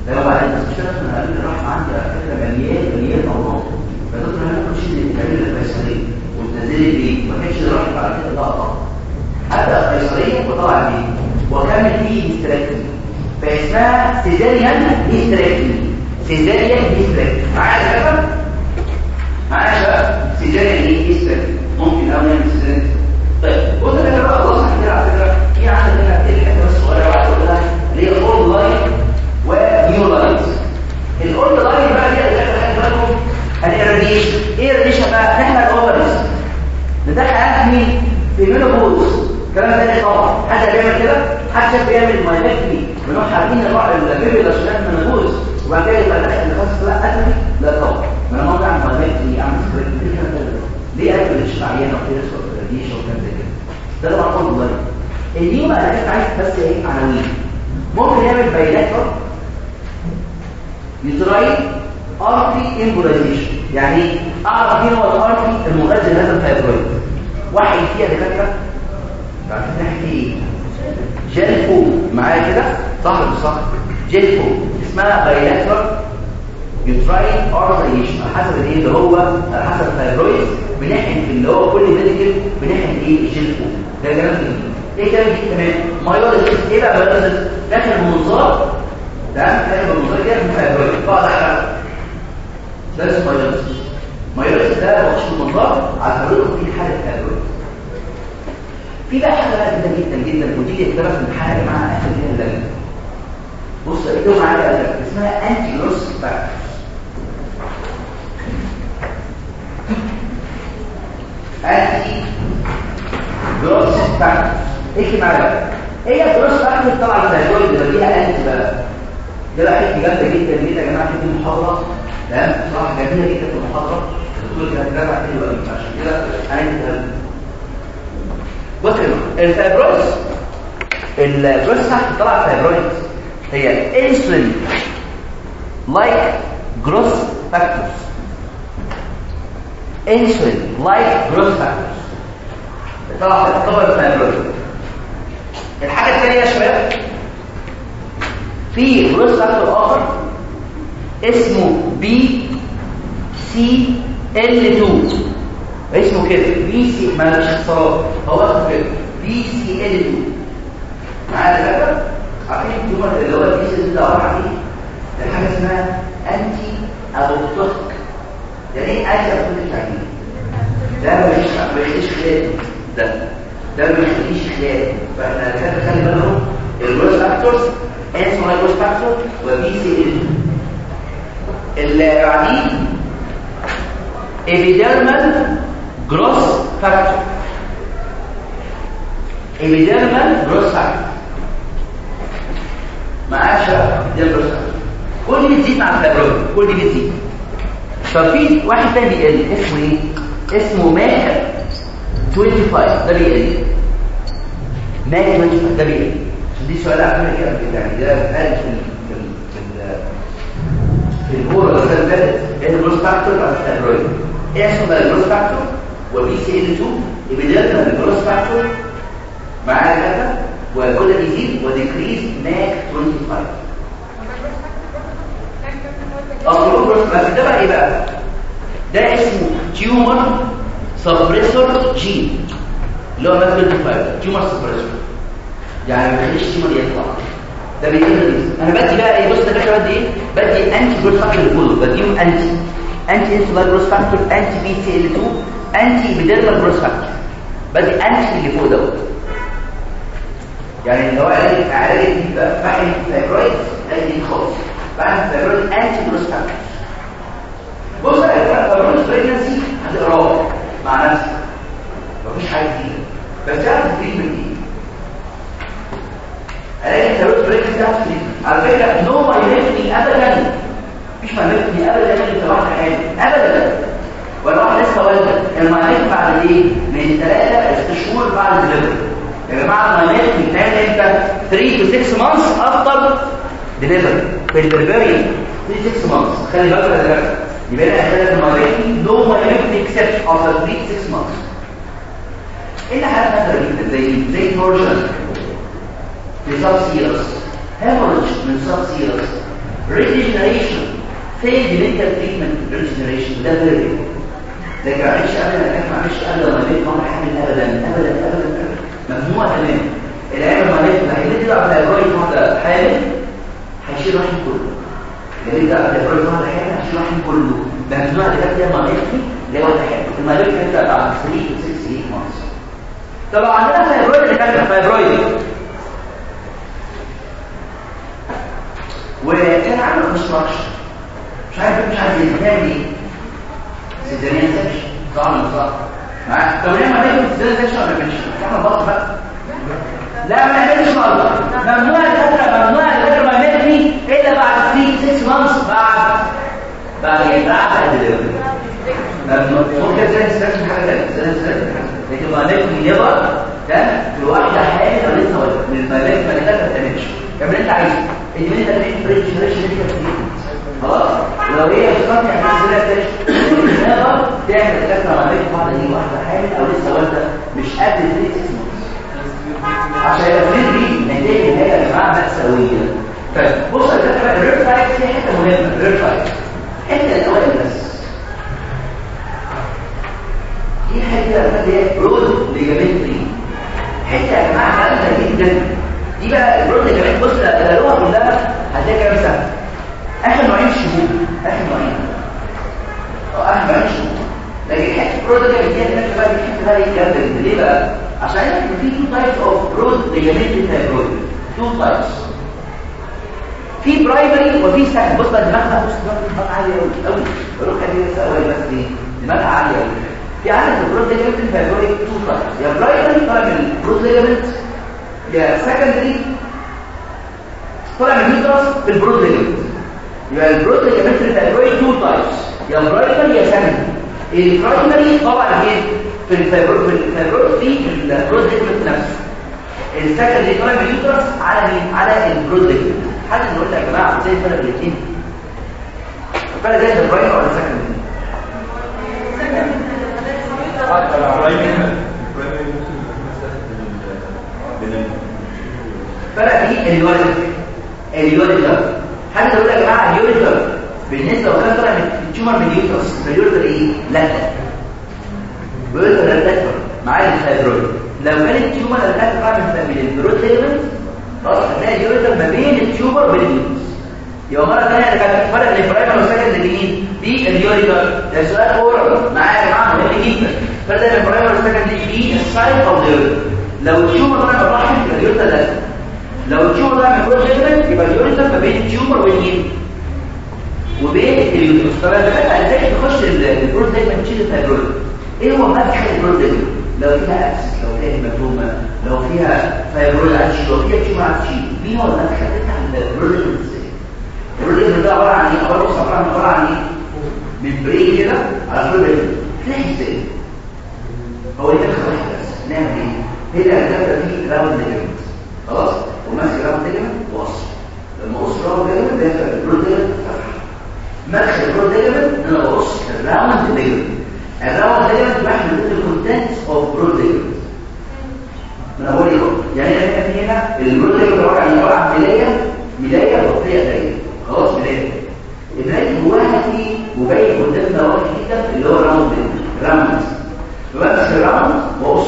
لو بعد المستشفى من قبل الراحه عندي على فكرة مليان مليان امراض فدكتور أنا ممكن اشيل الكاميرا القيصرية. وتنزلي البيت ما كانش راح بعد كده لقطة. ابدا قيصرية وطلع البيت وكمل فيه هيستراكمي فاسمها سيزاريان هيستراكمي سيزاريان هيستراكمي معايا يا شباب معايا يا شباب سيزاريان هيستراكمي ممكن أو نعمل سيزاريان طيب قلت لك بقى خلاص كده على فكره في عندك هنا الحته الصغيره واحدة كلها اللي هي الأول لاين ونيو لاينز الاولد لاين بقى دي اللي خلي بالكم الاراديشن إيه الاراديشن بقى إحنا الاوفرز ندخل عارف مين في مينوبوز كلام تاني طبعا. حد بيعمل كده؟ شاف بيعمل مايلكتري بنروح عارفين نوع البيبي الاشياء مينوبوز وبعد كده يبقى داخل الخاص لا اتمي لا طبعا. ما أنا ممكن اعمل مايلكتري أعمل سكريت ليه اكل مش عيانه وكده وكلام زي كده؟ ده طبعا اولد لاين اليوم أنا كنت عايز بس إيه؟ عناوين ممكن يعمل بايلاترال يتراي ارتي امبولايزيشن يعني أعرف مين هو الارتي المغذي لهذا الفايبرويد واحد فيها دكاترة بعد ناحيه جيل معايا كده؟ صح صح جيل اسمها بايلاترال ارتيشن على حسب الايه اللي هو على حسب الفايبرويد. بنحن في اللي هو كل ميديكال بنحن إيه؟ الجيل فوم ده جميل. إيه كلام جديد؟ تمام. مايولوجيست إيه بقى مايولوجيست داخل المنظار. تمام؟ داخل المنظار كده في فايبرويد بعض إحنا ده اسمه مايولوجيست مايولوجيست ده بخش المنظار. على فايبرويد في حالة فايبرويد. في بقى حاجة بقى جدا جدا جدا ودي اختلف من حاجة مع آخر اللي اللجنه بص اكتبوا معايا اسمها انتي جروس فاكتورز انتي جروس فاكتورز إيه معايا إيه الجروس فاكتورز طبعا الفايبرويد اللي فيها انتي بقى. ده بقى حتة جامدة جدا جدا يا جماعة في المحاضره تمام؟ صراحة جميلة جدا في المحاضرة. الدكتور كان بيتابع حلو قوي عشان كده أنا بص ال fibroid ال growth factor طبعا ال fibroid هي insulin. like growth factors insulin. like growth factors طبعا طبعا ال fibroid الحاجة الثانية يا شباب في growth factor آخر اسمه BCL 2 اسمه كده؟ BC ما مش اختصارات هو اسمه كده BCL 2 معايا كده عارفين ال tumor اللي هو ال BCL ده عباره عن إيه حاجة اسمها anti apoptotic يعني إيه anti apoptotic يعني ده ما بيخليش خلاف ده ده ما بيخليش خلاف فإحنا كده خلي بالهم الجروس فاكتورز اسمه الجروس فاكتور وبي سي ال اللي بعديه gross factor. Epidermal gross factor. معاش epidermal gross factor. كل دي بتزيد مع الفيبرويد كل دي بتزيد ففي واحد تاني بيقل اسمه إيه اسمه ماك 25 ده بيقل ماك 25 ده بيقل دي سؤال عامل كده يعني ده قال في ال في ال في الهورة اللي فاتت إيه الجروس فاكتور على الفيبرويد إيه اسمه الجروس فاكتور وبي سي ال 2 يبقى الجروس فاكتور معايا كده وكل يزيد وديكريز ماك 25 آه جروس بس ده بقى إيه بقى؟ ده اسمه tumor suppressor gene اللي هو MAC 25 tumor suppressor يعني ما بيخليش ال tumor يطلع. ده بيقل أنا بدي بقى إيه؟ بص ده بدي إيه؟ بدي anti growth factor كله. بديهم anti anti insulin growth factor anti BCL 2 anti epidermal growth factor بدي anti اللي فوق دوت يعني لو علاج علاج فحم فايبرويد ادي خالص بعد فايبرويد أنتي جروث فاكتور بص يا فايبرويد بريجنسي هتقراه مع نفسك. مفيش حاجة جديدة. بس تعرف التريتمنت إيه؟ علاج الفايبرويد بريجنسي تعرف التريتمنت على فكرة نو مايليتني ابدا. مفيش مايليتني ابدا. اللي انت حالي ابدا. واحد لسه والده المايليت بعد إيه؟ من 3 ل 6 شهور بعد الدليفري يا جماعة المايليت بتتعمل إمتى 3 to 6 months after delivery. في البربريان 3 to 6 months. خلي بالك يا جماعة يبقى أنا احتاج المايليت نو مايليت اكسبت after 3 to 6 months. إيه اللي حاجة غريبه زي زي تورشن في سب سيرس هيموريج من سب سيرس ريجنريشن فين ديمنتال تريتمنت ريجنريشن ده فيري لكن معلش ابدا كان معلش ابدا ما بين مره حامل ابدا ابدا ابدا ممنوع تماما العيب ما بين ما هي تلعب على الرايت واحدة حامل؟ هيشيل رحم كله. اللي يلعب على الرايت واحدة حامل هيشيل رحم كله. ممنوع دلوقتي ما يكفي اللي هو الحامل المريض هيبدا بعد 3 to 6 8 months طبعا عندنا فايبرويد اللي كان فايبرويد وكان عنده كونستراكشن مش عارف مش عايز يعمل إيه. سيزاريان سكشن ولا صح معاك طب ليه ما تعمل سيزاريان سكشن ولا مش إحنا بطل بقى لا ما نعملش والله ممنوع الدكاتره ممنوع الدكاتره ما يعملش الا بعد 3 6 مانثس بعد بعد إيه بعد الدليفري ممنوع ممكن زي السكشن حاجة ثانية زي السكشن لكن ما نعمل ليبر ده الواحده ولا لسه من الملاك ما تعملش اللي انت عايزه انت تعمل بريتش بريتش دي خلاص؟ لو هي الشرط يعني زي النظر تعمل كسره ما بين بعض دي واحدة حامل أو لسه والده مش قد 3 عشان يبقى دي نتائج هي يا جماعة مأساويه فبص يا جماعة فايت في حتة مهمة الحته الاولى بس دي حتة اللي هي برود ليجامنتري حتة يا جماعة مهمة جدا. دي بقى البرود ليجامنت بص لقوها كلها هتلاقي كام سنه اخر نوعين شهور اخر نوعين أو اخر نوعين شهور لكن حتة برود ده دي إحنا بقى بنحس بقى يتكلم ليه بقى؟ عشان يبقى في تو تايبس اوف برود ليجامنت فايبرويد تو تايبس في برايمري وفي سكند بص بقى دماغها بص دماغها عالية قوي قوي بروح ادي لسه اول بس دي. دماغها عالية قوي في عندك ال broad ligament fibroid two types يا primary طالع من ال broad ligament يا secondary طالع من ال uterus ligament يبقى ال broad ligamentary fibroid two types يا primary يا secondary ال primary طبعا إيه في ال fibroid في ال fibroid في ال broad ligament نفسه ال secondary طالع من ال uterus على مين على ال broad ligament حد يقول لك يا جماعة إزاي الفرق بين الاثنين الفرق بين ال primary ولا ال secondary فرق في ال ureter ال ureter حد يقول يا جماعة ال ureter بالنسبة لو كان طالع من ال tumor من ال ureter إيه؟ لا. ال ureter lateral مع ال fibroid لو كان ال tumor اللي كان طالع من ال broad ligament خلاص هتلاقي ال ureter ما بين ال tumor ال uterus يبقى مرة ثانية أنا كان فرق بين ال primary وال second مين؟ دي ال ureter ده سؤال oral معايا يا جماعة مهم جدا فرق بين البرايمر والسكند دي السايت اوف اليوريتر لو ال tumor من الرحم يبقى ال ureter لازم لو ال tumor من ال broad ligament يبقى ال ureter ما بين ال tumor والمين وبين اليوتيوب طب يا جماعة إزاي تخش ال broad دايما تشيل ال fibroid إيه هو مدخل دايما لو فيها abscess لو فيها hematoma لو فيها fibroid عايز تشيل لو فيها tumor عايز تشيل مين هو المدخل بتاع ال broad دايما ده عبارة عن إيه؟ عبارة بص عبارة عن إيه؟ بالبريك كده على دايما تلاقي إزاي؟ هو دخل واحد بس. نعمل إيه؟ هنا هتبقى فيه round ligament خلاص؟ وماسك round ligament وقص لما قص round ligament ده ال broad دايما مدخل ال broad ligament ان أنا ببص ال round ligament ال round ligament واحد من ال contents of broad ligament أنا بقول إيه يعني إحنا في هنا ال broad ligament عباره عن عباره عن ملاية. ملاية دايره خلاص ملاية. الملايه جواها في وباين قدامنا واضح جدا اللي هو الراوند ليجمنت راوند بمسك الراوند وبص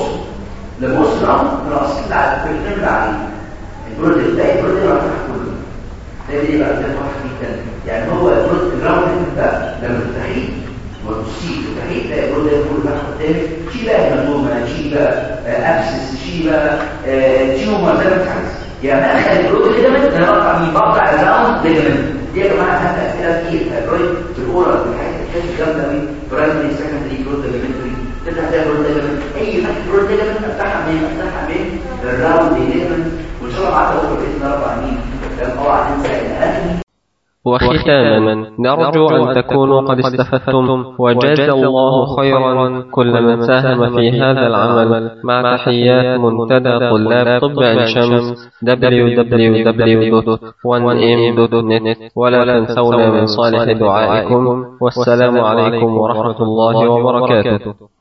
لما بص الراوند راسي على الكونتنت عليه. بروجكت باقي البروجكت ما تحكمه ده ليه بقى ده وحش جدا يعني هو الجزء الراوند بقى لما تستحيل وتصيب تستحيل تلاقي الجزء كله تحت قدامك شيل بقى آه، هيماتوما شيل بقى آه، أبسس شيل بقى تيومر زي ما انت عايز يعني ادخل البروجكت ده أنا بقطع مين بقطع الراوند دي يا جماعة حتى أسئلة كتير. طيب، فالرايت في الاورال في الحاجات الكتير جامدة من برايمري سكندري جروث اليمنتري تفتح ده جروث اليمنت أي فتح جروث أفتحها من أفتحها من الراوند ليجمنت وختاما نرجو أن تكونوا قد استفدتم وجزى الله خيرا كل من ساهم في هذا العمل. مع تحيات منتدى طلاب طب عين شمس www.1m.net ولا تنسونا من صالح دعائكم. والسلام عليكم ورحمة الله وبركاته.